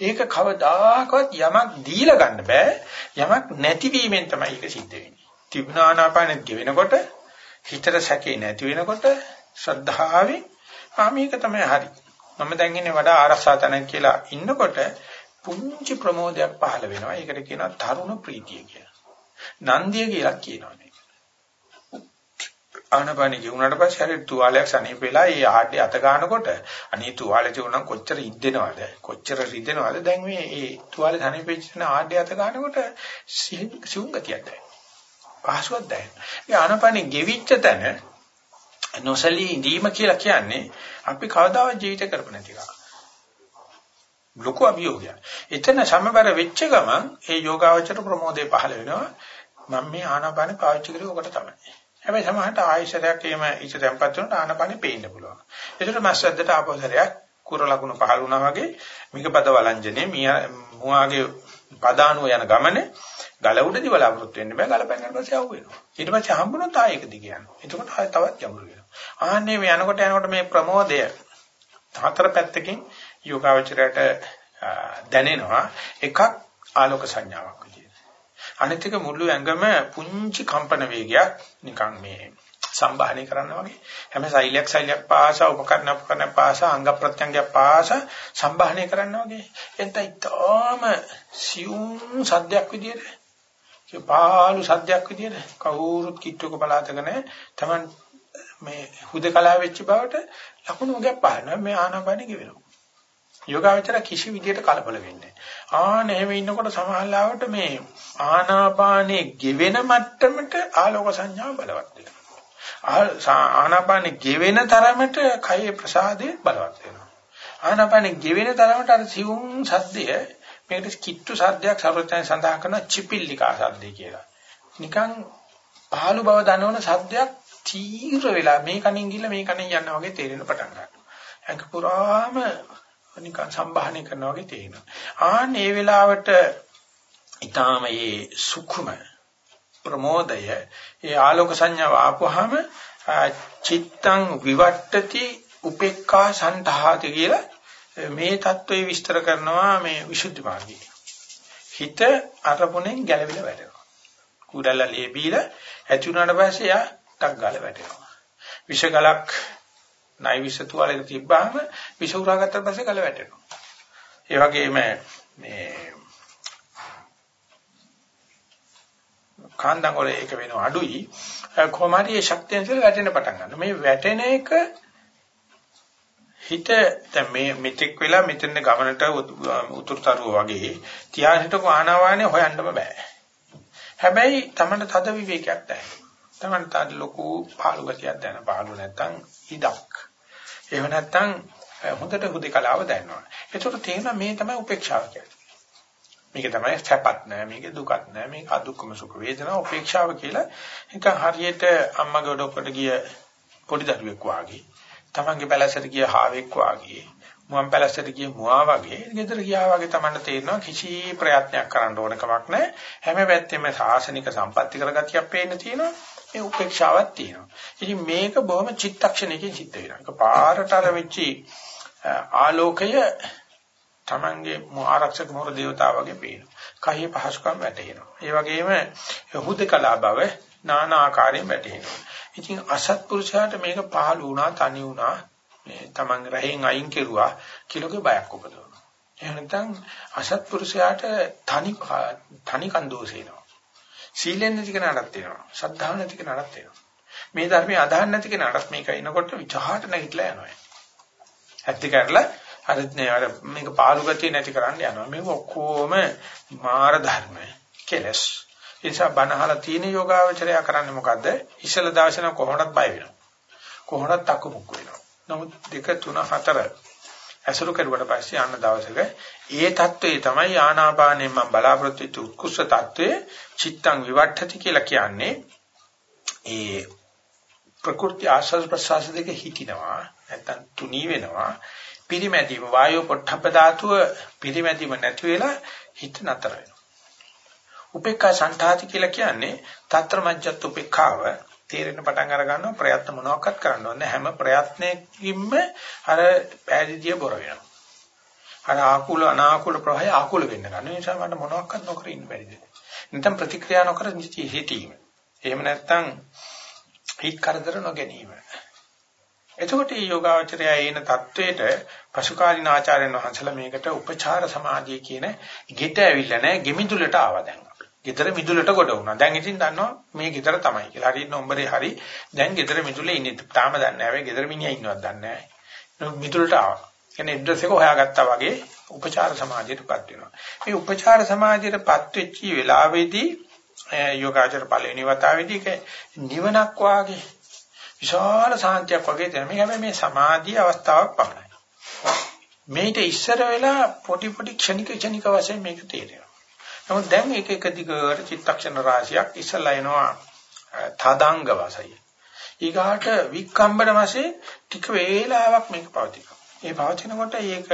ඒක කවදාකවත් යමක් දීලා ගන්න බෑ. යමක් නැතිවීමෙන් තමයි ඒක සිද්ධ වෙන්නේ. තිබුණානාපානෙත් ගෙවෙනකොට හිතට සැකේ නැති වෙනකොට ශ්‍රද්ධාවෙන් ආ මේක තමයි හරි. මම දැන් ඉන්නේ වඩා ආරක්ෂා තැනක් කියලා ඉන්නකොට පුංචි ප්‍රමෝදයක් පහළ වෙනවා. ඒකට කියනවා තරුණ ප්‍රීතිය කියලා. නන්දිය කියලා කියනවා මේක. ආනපානෙ ගිහුණාට පස්සේ හරි තුවාලයක් සනීප වෙලා ඒ ආඩේ අත ගන්නකොට අනේ තුවාලේ තියුණා කොච්චර ඉද්දෙනවද කොච්චර රිදෙනවද දැන් මේ ඒ තුවාලේ සනීප වෙච්ච ආඩේ අත ගන්නකොට සිහුම් ගතියක් දැනෙනවා පහසුවක් දැනෙනවා. මේ ආනපනෙ ගෙවිච්ච තැන නොසලී ඉඳීම කියලා කියන්නේ අපි කවදාවත් ජීවිත කරපු නැති එකක්. ලොකු අභියෝගයක්. එතන සමබර වෙච්ච ගමන් ඒ යෝගාවචර ප්‍රමෝදේ පහළ වෙනවා. මම මේ ආනාපාන පාවිච්චි කරේ ඔකට තමයි. හැබැයි සමහරට ආයශරයක් එහෙම ඉච්ච තැම්පත් වෙනකොට ආනාපානෙ පේන්න පුළුවන්. ඒකට මස්සද්දට ආපෝසරයක් කුර ලකුණු පහළ වුණා වගේ මිගපද වළංජනේ මුවාගේ පදානුව යන ගමනේ ගල උඩදී බලාපොරොත්තු වෙන්න බෑ ගල පැනනට පස්සේ ආව වෙනවා. ඊට පස්සේ හම්බුනොත් ආයෙක දිග යනවා. එතකොට ආයෙ තවත් ගැඹුරු වෙනවා. ආන්නේ මේ යනකොට යනකොට මේ ප්‍රමෝදය හතර පැත්තකින් යෝගාවචරයට දැනෙනවා. එකක් ආලෝක සංඥාවක් විදියට. අනිත් එක මුළු ඇඟම පුංචි කම්පන වේගයක් නිකන් මේ සම්බාහනය කරන්න වගේ හැම සෛලයක් සෛලයක් පාසා උපකරණ උපකරණ පාසා අංග ප්‍රත්‍යංගයක් පාසා සම්බාහනය කරන්න වගේ එතන ඊටාම සියුම් සද්දයක් විදියට පාළු සද්දයක් විදියට කවුරුත් කිට්ටුක බලාතගෙන තමන් මේ හුදකලා වෙච්ච බවට ලකුණු වගේක් පානවා මේ ආනාපානෙ ගෙවෙනවා. යෝගාවචර කිසි විදියට කලබල වෙන්නේ ආන එහෙම ඉන්නකොට සමහරවිට මේ ආනාපානෙ ගෙවෙන මට්ටමට ආලෝක සංඥා බලවත් වෙනවා. ආනාපානෙ ගෙවෙන තරමට කයේ ප්‍රසාදේ බලවත් වෙනවා. ආනාපානෙ ගෙවෙන තරමට අර සිවුම් සද්දය මේකට කිට්ටු සද්දයක් සර්වඥයන් සඳහන් කරන චිපිල්ලිකා සද්දේ කියලා. නිකන් පහළු බව දනවන සද්දයක් තීව්‍ර වෙලා මේ කණින් ගිහලා මේ කණින් යනවා වගේ තේරෙන පටන් ගන්නවා. ඒක පුරාම නිකන් සම්බාහනය කරනවා වගේ තේරෙනවා. ආන් මේ වෙලාවට ඊටාම මේ සුඛම ප්‍රමෝදය ඒ ආලෝක සංඥාව ආපුවාම චිත්තං විවට්ටති උපේක්ඛා සන්තහාති කියලා මේ தત્ත්වය විස්තර කරනවා මේ විසුද්ධි මාර්ගයේ. හිත අරමුණෙන් ගැලවිලා වැටෙනවා. කුඩල්ල ලේබීලා ඇති වුණාට පස්සේ යා ටක් ගාලා වැටෙනවා. විෂ ගලක් නයි විෂ තුවාලෙක තිබ්බාම විෂ උරාගත්තට පස්සේ ගල වැටෙනවා. ඒ වගේම මේ කාන්දන් වල එක වෙනව අඩුයි කොහොම හරි ඒ ශක්තියෙන් ඉස්සෙල් වැටෙන්න පටන් ගන්නවා. මේ වැටෙන එක හිත දැන් මේ මෙතෙක් වෙලා මෙතන ගමනට උතුරුතරුව වගේ තියාහිටක ආනාවානේ හොයන්නම බෑ. හැබැයි තමන්න තද විවේකයක් දැනෙනවා. තමන්න තද ලොකු පාළු ගතියක් දැනෙන පාළු නැත්තම් ඉඩක්. එහෙම නැත්නම් හොඳට හුදේකලාව දැනනවා. ඒකට තේරෙනවා මේ තමයි උපේක්ෂාව කියන්නේ. මේක තමයි සැපත් නෑ මේක දුකත් නෑ මේක අදුක්කම සුඛ වේදනා උපේක්ෂාව කියලා එක හරියට අම්මගේ ඔඩොක්කට ගිය පොඩි දරුවෙක් වාගේ තමන්ගේ පැලැස්සට ගිය හාවෙක් වාගේ මුවන් පැලැස්සට ගිය මුවා වගේ ගෙදර ගියා වගේ තමන්ට තේරෙනවා කිසි ප්‍රයත්නයක් කරන්න ඕන කමක් නැහැ. හැම පැත්තෙම සාසනික සම්පatti කරගතියක් පේන්න තියෙනවා. ඒ උපේක්ෂාවක් තියෙනවා. ඉතින් මේක බොහොම චිත්තක්ෂණයකින් සිද්ධ වෙනවා. ඒක පාරට අර වෙච්චි ආලෝකය තමන්ගේ ආරක්ෂක මොහොර දේවතාව වගේ පේනවා. කහේ පහසුකම් වැටෙනවා ඒ වගේම හුදකලා බව නානා ආකාරයෙන් වැටෙනවා ඉතින් අසත්පුරුෂයාට මේක පහළ වුණා තනි වුණා මේ Taman රහෙන් අයින් කෙරුවා කිලෝගේ බයක් උපදවනවා. එහෙම නැත්නම් අසත්පුරුෂයාට තනි තනි කන්දෝසේනවා. සීලෙන් නැති කෙනාටත් තියෙනවා. ශ්‍රද්ධාව නැති කෙනාටත් තියෙනවා. මේ ධර්මයේ අදහන් නැති කෙනාටත් මේක එනකොට විචාරට නැගිටලා යනවා. ඇත්ත කරලා අර නේ මේක පාළු ගතිය නැති කරන්න යනවා. මේක ඔක්කොම මාර ධර්ම කෙලස්. ඒ නිසා බනහලා තියෙන යෝගාවචරය කරන්නේ මොකද්ද? ඉසල දවසන කොහොමවත් බය වෙනවා. කොහොමවත් අකුමුක් වෙනවා. නමුත් දෙක තුන හතර ඇසුරු කරුවට පස්සේ ආන දවසක ඒ தત્ත්වයේ තමයි ආනාපානයෙන් මම බලාපොරොත්තු වෙච්ච උත්කෘෂ්ඨ தત્ත්වයේ චිත්තං විවට්ඨති කියලා කියන්නේ ඒ ප්‍රකෘති ආශස් ප්‍රසාස දෙක හිතිනවා නැත්තම් තුනී වෙනවා පිරිමැදීම වායෝ පොට්ටප්ප ධාතුව පිරිමැදීම නැති වෙලා හිත නතර වෙනවා උපේක්ඛා සංඨාති කියලා කියන්නේ తත්‍ර මජ්ජත් උපේක්ඛාව. තේරෙන පටන් අර ගන්නවා ප්‍රයත්න මොනවාක්වත් කරන්න ඕනේ හැම ප්‍රයත්නයකින්ම අර පෑදීතිය බොර වෙනවා. අර ආකුල අනාකුල ප්‍රවාහය ආකුල වෙන්න ගන්න නිසා මට මොනවාක්වත් නොකර ඉන්න බැරිද? නැත්නම් ප්‍රතික්‍රියා නොකර හිතීම එහෙම නැත්නම් හිත කරදර නොගැනීම. එතකොට මේ යෝගාවචරය එන தത്വෙට පසුකාලීන ආචාර්යන් වහන්සේලා මේකට උපචාර සමාධිය කියන ගෙට ඇවිල්ලා නැහැ. ගෙමිදුලට ආවා දැන්. ගෙදර මිදුලට කොට වුණා. දැන් ඉතින් දන්නවා මේ ගෙදර තමයි කියලා. හරියට නම්බරේ හරි දැන් ගෙදර මිදුලේ ඉන්නේ. තාම දන්නේ නැහැ. ගෙදර මිනිහා ඉන්නවද දන්නේ නැහැ. මිදුලට ආවා. කියන්නේ ඇඩ්‍රස් එක හොයාගත්තා වගේ උපචාර සමාජයටපත් වෙනවා. මේ උපචාර සමාජයටපත් වෙච්ච වෙලාවේදී යෝගාචර පළවෙනි වතාවේදී නිවනක් වාගේ විශාල සාන්තියක් වගේ දැන මේ හැබැයි මේ සමාධි අවස්ථාවක් පමණයි. මේිට ඉස්සර වෙලා පොටි පොටි ක්ෂණික ක්ෂණික වශයෙන් මේක තේරෙනවා. නමුත් දැන් එක එක දිගට චිත්තක්ෂණ රාශියක් ඉස්සලා එනවා තදංග වාසය. ඊගාට වික්කම්බන වශයෙන් ටික වේලාවක් මේක පවතිනවා. ඒ පවතිනකොට ඒක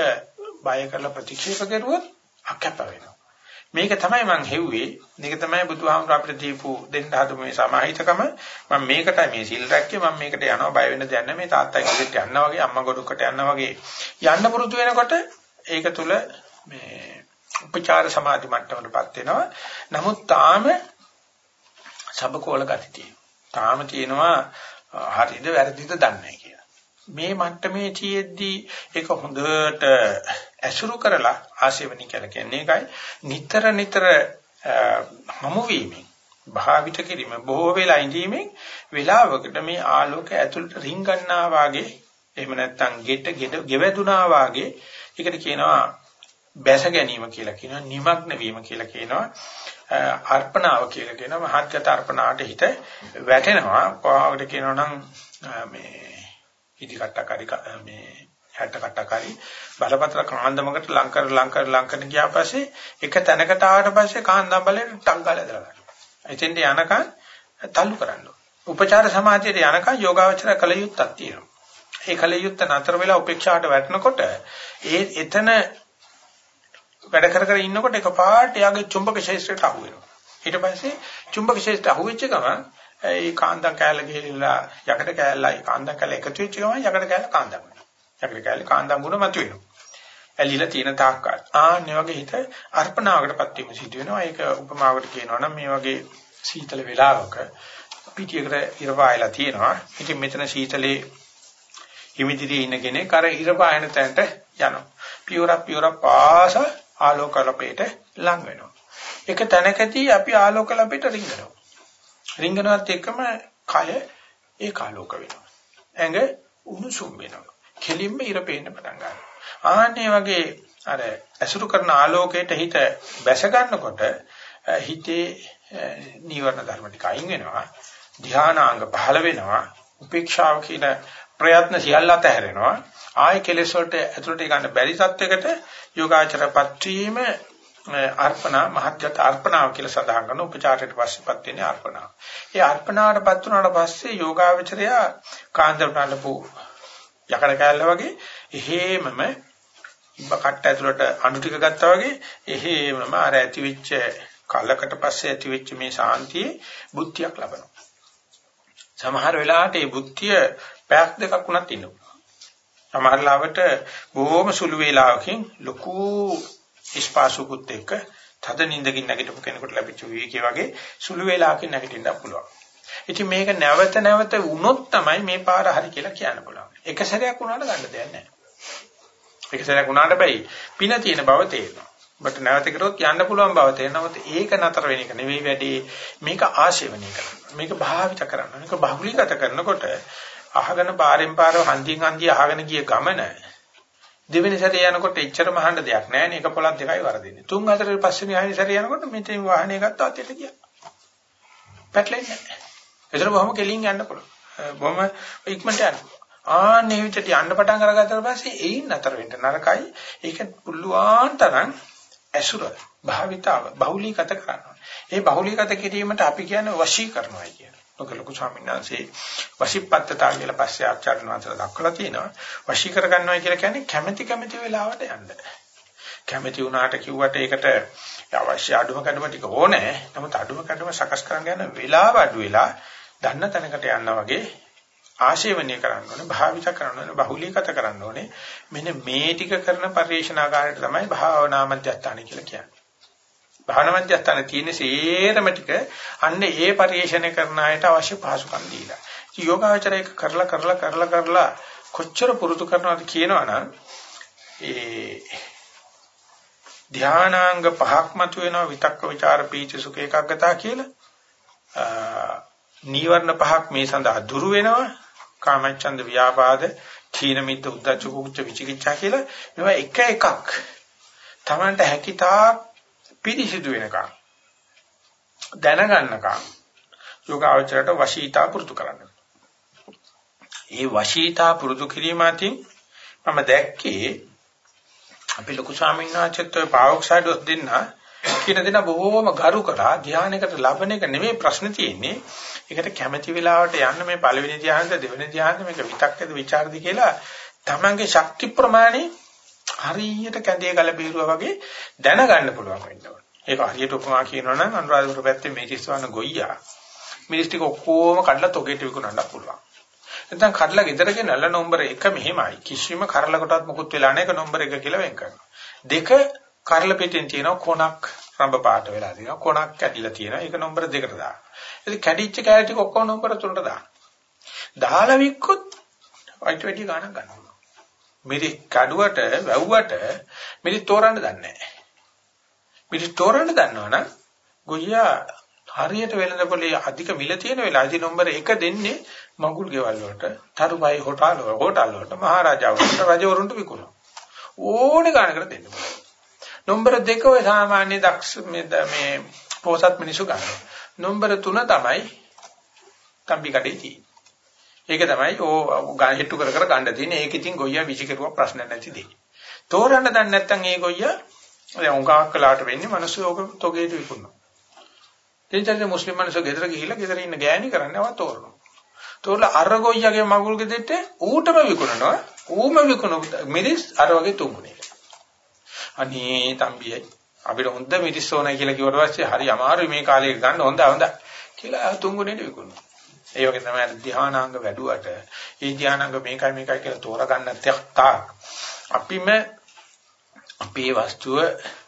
බය කරලා ප්‍රතික්ෂේප කරුවොත් අකැප වෙනවා. මේක තමයි මං හෙව්වේ. මේක තමයි බුදුහාමුදුර අපිට දීපු දෙන්න හදු මේ සමාහිතකම. මම මේකටයි මේ සිල් රැක්කේ මම මේකට යනවා බය වෙන්න දෙයක් නැහැ. මේ තාත්තා ගෙදරට යනවා වගේ අම්මා ගොඩකට යනවා වගේ යන්න පුරුදු වෙනකොට ඒක තුල මේ උපචාර සමාධි මට්ටමකටපත් වෙනවා. නමුත් තාම සබකෝල ගති තියෙනවා. තාම තියෙනවා හරිද වැරදිද දන්නේ කියලා. මේ මට්ටමේ තියෙද්දි ඒක හොඳට ඇසුරු කරලා ආශේවනි කියලා කියන්නේ ඒකයි. නිතර නිතර හමු වීමෙන් භාවිත කිරීම බොහෝ වෙලා ඉඳීමෙන් වෙලාවකට මේ ආලෝකය ඇතුළට රිංගන්නා වාගේ එහෙම නැත්නම් ගෙට ගෙඩ ගෙවැදුනා වාගේ ඒකට කියනවා බැස ගැනීම කියලා කියනවා නිමග්න වීම කියලා කියනවා. අර්පණාව කියලා කියනවා. මහත්ගත අර්පණාවට හිත වැටෙනවා. කොහොමද කියනවා නම් මේ ඉදි කට්ටකරි මේ හැට කට්ටකරි බලපත්‍ර කාන්දමකට ලං කර ලං කර ලං කරන ගියා පස්සේ එක තැනකට ආවට පස්සේ කාන්දම් බලයෙන් ටක් ගාලා දාලා ගන්නවා. එතෙන්ට යනකම් තල්ලු කරන්න උපචාර සමාධියට යනකම් යෝගාවචර කල යුත්තක් තියෙනවා. ඒ කල යුත්ත නතර වෙලා උපේක්ෂාවට වැටෙනකොට ඒ එතන වැඩ කර කර ඉන්නකොට එකපාරට එයාගේ චුම්බක ශේෂ්ත්‍රයට අහු වෙනවා. ඊට පස්සේ චුම්බක ශේෂ්ත්‍රයට අහු වෙච්ච ගමන් ඒ කාන්දම් කෑල්ල ගිහිල්ලා යකඩ කෑල්ලයි කාන්දම් කෑල්ල එකතු වෙච්ච ගමන් යකඩ කෑල්ල කාන්දම් වෙනවා. යකඩ කෑල්ල කාන්දම් ගුණ මතුවෙනවා. ඇලිලා තියෙන තාක්කල්. ආන්නේ වගේ හිත අර්පණාවකටපත් වීම සිදු වෙනවා. ඒක උපමාවකට කියනවා නම් මේ වගේ සීතල වෙලාවක පිටියකට ඉරවායලා තියෙනවා. ඉතින් මෙතන සීතලේ හිමිදිරියේ ඉන්න කෙනෙක් අර ඉරපායන තැනට යනවා. පියවරක් පියවරක් පාසා ආලෝක ලපේට ලං වෙනවා. එක තැනකදී අපි ආලෝක ලපේට රිංගනවා. රිංගනවත් එක්කම කය ඒක ආලෝක වෙනවා. ඇඟ උණුසුම් වෙනවා. කෙලින්ම ඉර පේන්න පටන් ගන්නවා. ආන්නේ වගේ අර ඇසුරු කරන ආලෝකයට හිත බැස ගන්නකොට හිතේ නීවරණ ධර්ම ටික අයින් වෙනවා. ධානාංග පහළ වෙනවා. උපේක්ෂාව කියන ප්‍රයත්න සියල්ල අතහැරෙනවා. ආය කෙලෙස් වලට ඇතුළට ගන්න බැරි තත්යකට යෝගාචරපත් වීම අර්පණා මහත්ගත අර්පණාව කියලා සඳහන් කරන උපචාරයට පස්සේපත් වෙන්නේ අර්පණාව. ඒ අර්පණාවටපත් වුණාට පස්සේ යෝගාවචරය කාන්දර බලපු යකඩ කෑල්ල වගේ එහෙමම ඉබ්බ කට්ට ඇතුළට අණු ටික ගත්තා වගේ එහෙමම අර ඇතිවෙච්ච කලකට පස්සේ ඇතිවෙච්ච මේ සාන්තියේ බුද්ධියක් ලබනවා. සමහර වෙලාවට මේ බුද්ධිය පැයක් දෙකක් වුණත් ඉන්න පුළුවන්. සමහර ලාවට බොහොම සුළු වේලාවකින් ලොකු ඉස්පාසුකුත් එක්ක තද නිින්දකින් නැගිටපු කෙනෙකුට ලැබිච්ච විවේකයේ වගේ සුළු වේලාවකින් නැගිටින්න පුළුවන්. ඉතින් මේක නැවත නැවත වුණොත් තමයි මේ පාර හරි කියලා කියන්න පුළුවන්. එක සැරයක් වුණාට ගන්න දෙයක් නැහැ. එක සැරයක් වුණාට බැයි පින තියෙන බව තේරෙනවා. බට නැවත කරොත් යන්න පුළුවන් බව තේරෙනවා. ඒක නතර වෙන එක නෙවෙයි වැඩි මේක ආශේවනය කරන්න. මේක භාවිත කරන්න. මේක බහුලීගත කරනකොට අහගෙන පාරෙන් පාර හන්දියෙන් හන්දිය අහගෙන ගිය ගමන දෙවෙනි සැරේ යනකොට එච්චරම අහන්න දෙයක් නැහැ නේ. එක පොලක් දෙකයි වරදින්නේ. තුන් හතර පස්වෙනි ආයෙ සැරේ යනකොට මෙතෙන් වාහනේ ගත්තා අතට ගියා. පැටලෙන්නේ නැහැ. ඒතර බොහොම කෙලින් යන්න පුළුවන්. බොහොම ඉක්මනට යන්න. ආන්නේ විදිහට යන්න පටන් අරගත්තාට පස්සේ එයින් නතර වෙන්න නරකයි. ඒක පුළුවන් තරම් ඇසුර භාවිතාව බහුලීගත කරනවා. ඒ බහුලීගත කිරීමට අපි කියන්නේ වශී කරනවා කියන. ඔක ලොකු ස්වාමීන් වහන්සේ වශීපත්තතා කියලා පස්සේ ආචාර්ය වංශල දක්වලා තියෙනවා. වශී කරගන්නවා කියලා කියන්නේ කැමැති කැමැති වෙලාවට යන්න. කැමැති වුණාට කිව්වට ඒකට අවශ්‍ය අඩුම කඩම ටික ඕනේ. නමුත් අඩුම කඩම සකස් කරන්න යන වෙලාව අඩු වෙලා දන්න තැනකට යන්න වගේ ආශේවනීය කරන්න ඕනේ, භාවිත කරන්න ඕනේ, බහුලීගත කරන්න ඕනේ. මෙන්න මේ ටික කරන පරිශනාකාරයට තමයි භාවනා මධ්‍යස්ථාන කියලා කියන්නේ. භාවනා මධ්‍යස්ථාන තියෙන සේරම ටික අන්න ඒ පරිශ්‍රණය කරන අයට අවශ්‍ය පහසුකම් දීලා. යෝගාචරය කරලා කරලා කරලා කරලා කොච්චර පුරුදු කරනවද කියනවනම් ඒ ධානාංග පහක් මත වෙනවා විතක්ක ਵਿਚාර පීච සුඛ ඒකග්ගතා කියලා. නීවරණ පහක් මේ සඳහා දුරු වෙනවා. කාමච්ඡන්ද ව්‍යාපාද තීන මිද්ද උද්ධච්ච කුච්ච විචිකිච්ඡා කියලා මේවා එක එකක්. Tamanට හැකිතාක් පිරිසිදු වෙනකම් දැනගන්නකම් යෝගාවචරයට වශීතා පුරුදු කරන්න. ඒ වශීතා පුරුදු කිරීම අතින් මම දැක්කේ අපි ලොකු ස්වාමීන් වහන්සේත් ඔය පාවොක්සයිඩ් දෙන්න කියන දේ බොහෝම ගරු කරා ධානයකට ලබන එක නෙමෙයි ප්‍රශ්න තියෙන්නේ. ඒකට කැමැති වෙලාවට යන්න මේ පළවෙනි ධානයද දෙවෙනි ධානයද මේක විතක්කද ਵਿਚාරද කියලා තමන්ගේ ශක්ති ප්‍රමාණය හරියට කැඳේ ගල බීරුවා වගේ දැනගන්න පුළුවන් වෙන්න ඕනේ. ඒක හරියට උපමා කියනවා නම් අනුරාධපුර පැත්තේ මේතිස්වන්න ගොයියා. මිනිස් ටික ඔක්කොම කඩලා තොගේට විකුණන්න පුළුවන්. නැත්නම් කඩලා ගෙදර ගෙනල්ලා නම්බර 1 මෙහෙමයි. කිසිම කරලකටවත් මුකුත් වෙලා නැහැ. ඒක නම්බර 1 කියලා වෙන් කරනවා. දෙක කරල පිටින් තියෙනවා කොනක් රඹ පාට වෙලා තියෙනවා. කොනක් කැඩිලා තියෙනවා. ඒක නම්බර 2කට දාන්න. ඉතින් කැඩිච්ච කැලේ ටික ඔක්කොම නම්බර 3ට දාන්න. දාලා වික්කොත් වයිට් වැඩි ගාණක් ගන්නවා. මිරි කඩුවට වැව්වට මිරි තෝරන්න දන්නේ නැහැ. මිරි තෝරන්න දන්නවනම් ගොයියා හරියට වෙළඳපොලේ අධික මිල තියෙන වෙලාවදී නම්බර 1 දෙන්නේ මඟුල් ගෙවල් වලට, තරුපයි හොටල් වල, හොටල් වලට, මහරජා වලට, රජවරුන්ට විකුණනවා. ඕනේ ගානකට දෙන්න පුළුවන්. නම්බර 2 ඔය සාමාන්‍ය දක්ෂ මේ මේ පොසත් මිනිස්සු ගන්නවා. නම්බර 3 තමයි කම්බි කඩේ තියෙන්නේ. ඒක තමයි ඕ ගාන හිටු කර කර ගන්න තියෙන්නේ. ඒක ඉතින් ගොයියා විසි කරුවා ප්‍රශ්න නැති දෙයක්. තෝරන්න දන්නේ නැත්නම් ඒ ගොයියා දැන් උඟාක් කලාට වෙන්නේ මිනිස්සු ඕක තොගේට විකුණනවා. එතෙන්ට මුස්ලිම් මිනිස්සු ගෙදර ගිහිල්ලා ගෙදර ඉන්න ගෑණි කරන්නේ අව තෝරනවා. තෝරලා අර ගොයියාගේ මගුල් ගෙදෙට්ට ඌටම විකුණනවා. ඌම විකුණු මිරිස් අර වගේ තුන්ගුණේ. අනේ තම්බියයි අපිට හොඳ මිරිස් ඕනයි කියලා කිව්වට පස්සේ හරි අමාරුයි මේ කාලේ ගන්න හොඳ හොඳ කියලා තුන්ගුණේට විකුණනවා. ඒ වගේ තමයි ධානාංග වැඩුවට ඒ ධානාංග මේකයි මේකයි කියලා තෝරගන්න තා අපිම අපේ වස්තුව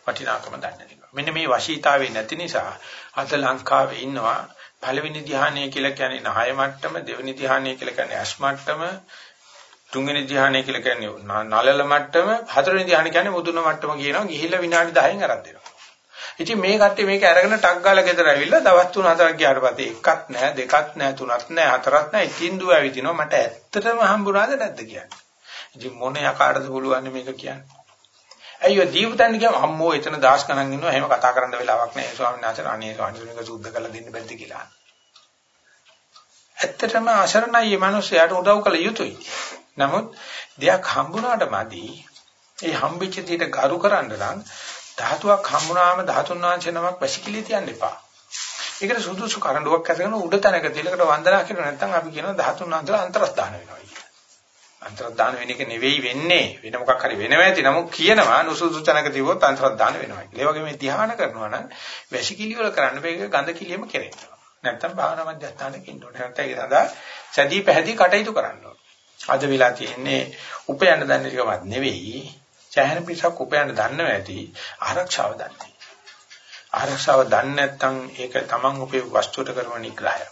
වටිනාකම දන්නේ නැහැ. මෙන්න මේ වශීතාවේ නැති නිසා අද ලංකාවේ ඉන්නවා පළවෙනි ධ්‍යානය කියලා කියන්නේ නහය මට්ටම, දෙවෙනි ධ්‍යානය කියලා කියන්නේ අස් මට්ටම, තුන්වෙනි ධ්‍යානය කියලා කියන්නේ නලල මට්ටම, හතරවෙනි ධ්‍යානය කියන්නේ මුදුන මට්ටම කියනවා. ගිහිල්ලා විනාඩි 10න් අරන් දෙනවා. ඉතින් මේ කට්ටිය මේක අරගෙන ටක් ගාලා ගෙදර ඇවිල්ලා දවස් 3-4ක් ගියාට පස්සේ එකක් නැහැ, දෙකක් නැහැ, තුනක් නැහැ, හතරක් නැහැ. ඉතින් දුව ඇවිදිනවා. මට ඇත්තටම හම්බුණාද නැද්ද කියන්නේ. ඉතින් මොන යකාටද පුළුවන් මේක කියන්නේ. අයියෝ දීපතන් කියම අම්මෝ එතන දාස් ගණන් ඉන්නවා එහෙම කතා කරන්න වෙලාවක් නැහැ ස්වාමීන් වහන්සේ අනේ ස්වාමීන් වහන්සේ සුද්ධ කරලා දෙන්න බැරිද කියලා. ඇත්තටම අසරණයි මේ මිනිස්යාට උදව් කළ යුතුයි. නමුත් දෙයක් හම්බුනාට මදි. ඒ හම්බෙච්ච දෙයට ගරු කරන්න නම් ධාතුවක් හම්බුනාම ධාතුන් වහන්සේ නමක් වැසිකිලි තියන්න එපා. ඒකට සුදුසු කරඬුවක් අරගෙන උඩ තැනක තියලකට වන්දනා කරනවා නැත්නම් අපි කියනවා ධාතුන් වහන්සේලා අන්තරස්ථාන වෙනවා කියලා. අන්තරස්ථාන වෙන එක නෙවෙයි වෙන්නේ වෙන මොකක් හරි වෙනවා ඇති නමුත් කියනවා නුසුසු තැනක තිබුවොත් අන්තරස්ථාන වෙනවා කියලා. ඒ වගේ මේ ධ්‍යාන කරනවා නම් වැසිකිලි වල කරන්න බෑ ගඳ කිලියම කෙරෙනවා. නැත්නම් භාවනා මධ්‍යස්ථානක ඉන්න ඕනේ. නැත්නම් ඒක සඳහා සැදී පැහැදී කටයුතු කරන්න ඕනේ. අද වෙලා තියෙන්නේ උපයන්න දන්න ටිකවත් නෙවෙයි. සෑහෙන පිටසක් උපයන්න දන්නව ඇති ආරක්ෂාව දන්නේ. ආරක්ෂාව දන්නේ නැත්නම් ඒක තමන් උපේ වස්තුවට කරන නිග්‍රහයක්.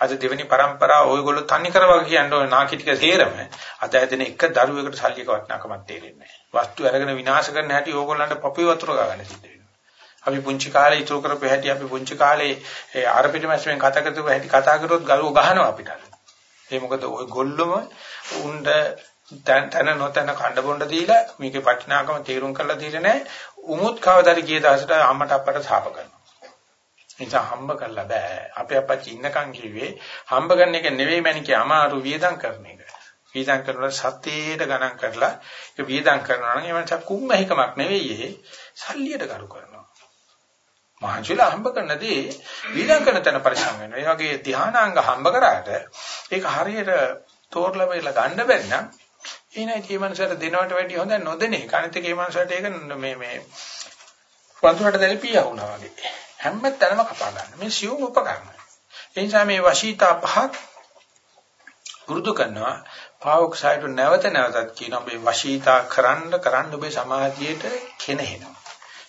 අද දෙවෙනි પરම්පරාව ඔයගොල්ලෝ තනි කරවග කියන්න ඕන නාකිතික තේරම. අද ඇදෙන එක දරුවෙකුට සල්ලි කවටනකමක් තේරෙන්නේ නැහැ. වස්තු අරගෙන විනාශ කරන හැටි ඕගොල්ලන්ට පපුවේ වතුර ගන්න සිද්ධ වෙනවා. අපි පුංචි කාලේ ඉතුරු කරපු හැටි අපි පුංචි කාලේ අර පිටමැස්සෙන් කතා කරපු හැටි කතා කරොත් ගලව ගහනවා අපිට. ඒ මොකද ඔය ගොල්ලොම උණ්ඩ තන නොතන කණ්ඩ බොණ්ඩ දීලා මේකේ වටිනාකම තීරුම් කරලා දීලා නැහැ. උමුත් කවදාද ගිය දවසට අම්මට අප්පට සාප කරනවා. නිසා හම්බ කරලා බෑ. අපේ අපච්චි ඉන්නකම් කිව්වේ හම්බ කරන එක නෙවෙයි මණිකේ අමාරු වියදම් කරන එක. වියදම් කරනකොට සතියේට ගණන් කරලා ඒක වියදම් කරනවා නම් ඒ මනස කුම්මහිකමක් නෙවෙයි සල්ලියට කරු කරනවා. මහන්සිලා හම්බ කරනදී වියදම් කරන තැන පරිස්සම් වෙනවා. ඒ වගේ ධානාංග හම්බ කරාට ඒක හරියට තෝරලා බෙලා ගන්න බැරි නම් එනයි මේ මනසට දෙනවට වැඩිය හොඳ නොදෙන එක. අනිත් එකේ මනසට ඒක මේ මේ වතුරට දැලිපියා වුණා වගේ. හැම තැනම කපා ගන්න. මේ සියුම් උපකරණ. ඒ නිසා මේ වශීතා පහක් පුරුදු කරනවා. පාවොක්සයිඩ් නැවත නැවතත් කියනවා මේ වශීතා කරන්න කරන්න ඔබේ සමාධියට කෙනෙහිනවා.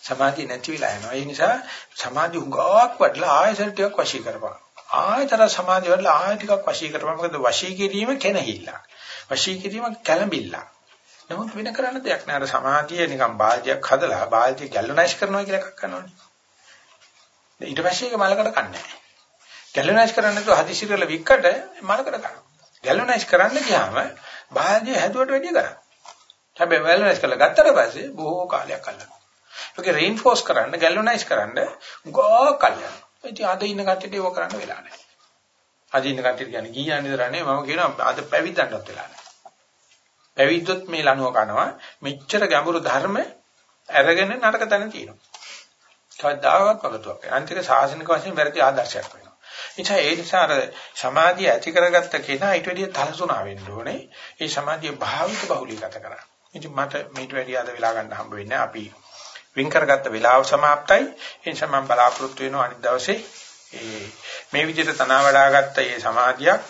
සමාධිය නැති වෙලා යනවා. ඒ නිසා සමාධිය උගාවක් වඩලා ආයතන ටිකක් වශී කරපන්. ආයතන සමාධිය වඩලා ආය ටිකක් වශී කරපන්. මොකද වශී කිරීම කෙනෙහිල්ලක්. වශී කිරීම කැළඹිල්ලක්. නමුත් වෙන කරන්න දෙයක් නෑ. අර සමාධිය නිකන් බාල්දියක් හදලා බාල්දිය ගැලනයිස් කරනවා කියලා එකක් කරනවානේ. ඊට පස්සේ ඒක මලකට කන්නේ නෑ. ගැලනයිස් කරන්න නැතුව හදිසි කරලා වික්කට මලකට කනවා. ගැලනයිස් කරන්න ගියාම බාල්දිය හැදුවට වැඩිය කරා. හැබැයි ගැලනයිස් කරලා ගත්තට පස්සේ බොහෝ කාලයක් අල්ලනවා. ඒක රේන්ෆෝස් කරන්න ගැලනයිස් කරන්න ගෝ කල්යන. ඉතින් අද ඉන්න කට්ටියට ඒක කරන්න වෙලා නැහැ. අද ඉන්න කට්ටිය කියන්නේ ගියන් ඉදරන්නේ මම කියනවා අද පැවිද්දන්ටත් වෙලා නැහැ. පැවිද්දොත් මේ ලනුව කනවා මෙච්චර ගැඹුරු ධර්ම අරගෙන නරක තැන තියෙනවා. කවදාවත් වගතුවක්. අන්තික සාසනික වශයෙන් වැරදි ආදර්ශයක් වෙනවා. එනිසා ඒ නිසා අර සමාධිය ඇති කරගත්ත කෙනා ඊට වැඩිය තලසුණා වෙන්න ඕනේ. ඒ සමාධිය භාවිත බහුලීගත කරා. ඉතින් මට මේට වැඩිය අද වෙලා ගන්න හම්බ වෙන්නේ අපි වින් කරගත්ත වෙලාව સમાප්තයි. ඒ නිසා මම බලාපොරොත්තු වෙනවා අනිත් දවසේ මේ විදිහට තනවා වඩාගත්ත මේ සමාධියක්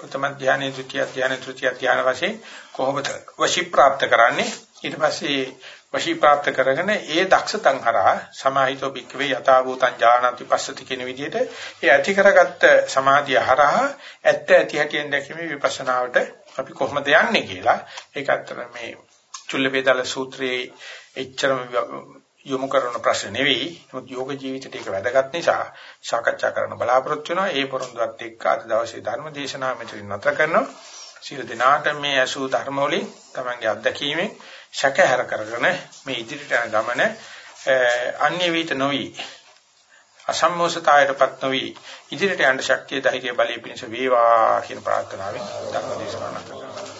ප්‍රථම ධානයේ ද්විතිය ධානයේ තෘතිය ධාන වශයෙන් කොහොමද වශී પ્રાપ્ત කරන්නේ ඊට පස්සේ වශී પ્રાપ્ત කරගෙන ඒ දක්ෂතන් හරහා සමාහිතෝ බික්කවේ යථා භූතං ඥානති පස්සති කියන විදිහට ඒ ඇති කරගත්ත සමාධිය හරහා ඇත්ත ඇති හැටියෙන් දැකීමේ විපස්සනාවට අපි කොහොමද යන්නේ කියලා ඒක අතර මේ චුල්ලපේදල සූත්‍රයේ එච්චරම යොමු කරන ප්‍රශ්න නෙවෙයි. නමුත් යෝග ජීවිතයට ඒක වැදගත් නිසා සාකච්ඡා කරන්න බලාපොරොත්තු වෙනවා. ඒ පොරොන්දුවත් එක්ක අද දවසේ ධර්ම දේශනාව මෙතනින් නැතර කරනවා. සියලු දෙනාට මේ අසු ධර්ම වලින් තමන්ගේ අත්දැකීමෙන් සැකහැර කරගෙන මේ ඉදිරියට යන ගමන අන්‍ය වීත නොවි අසම්මෝසතාවයටපත් නොවි ඉදිරියට යන්න ශක්තිය ධෛර්ය බලය පිණිස වේවා කියන ප්‍රාර්ථනාවෙන් ධර්ම දේශනාව කරනවා.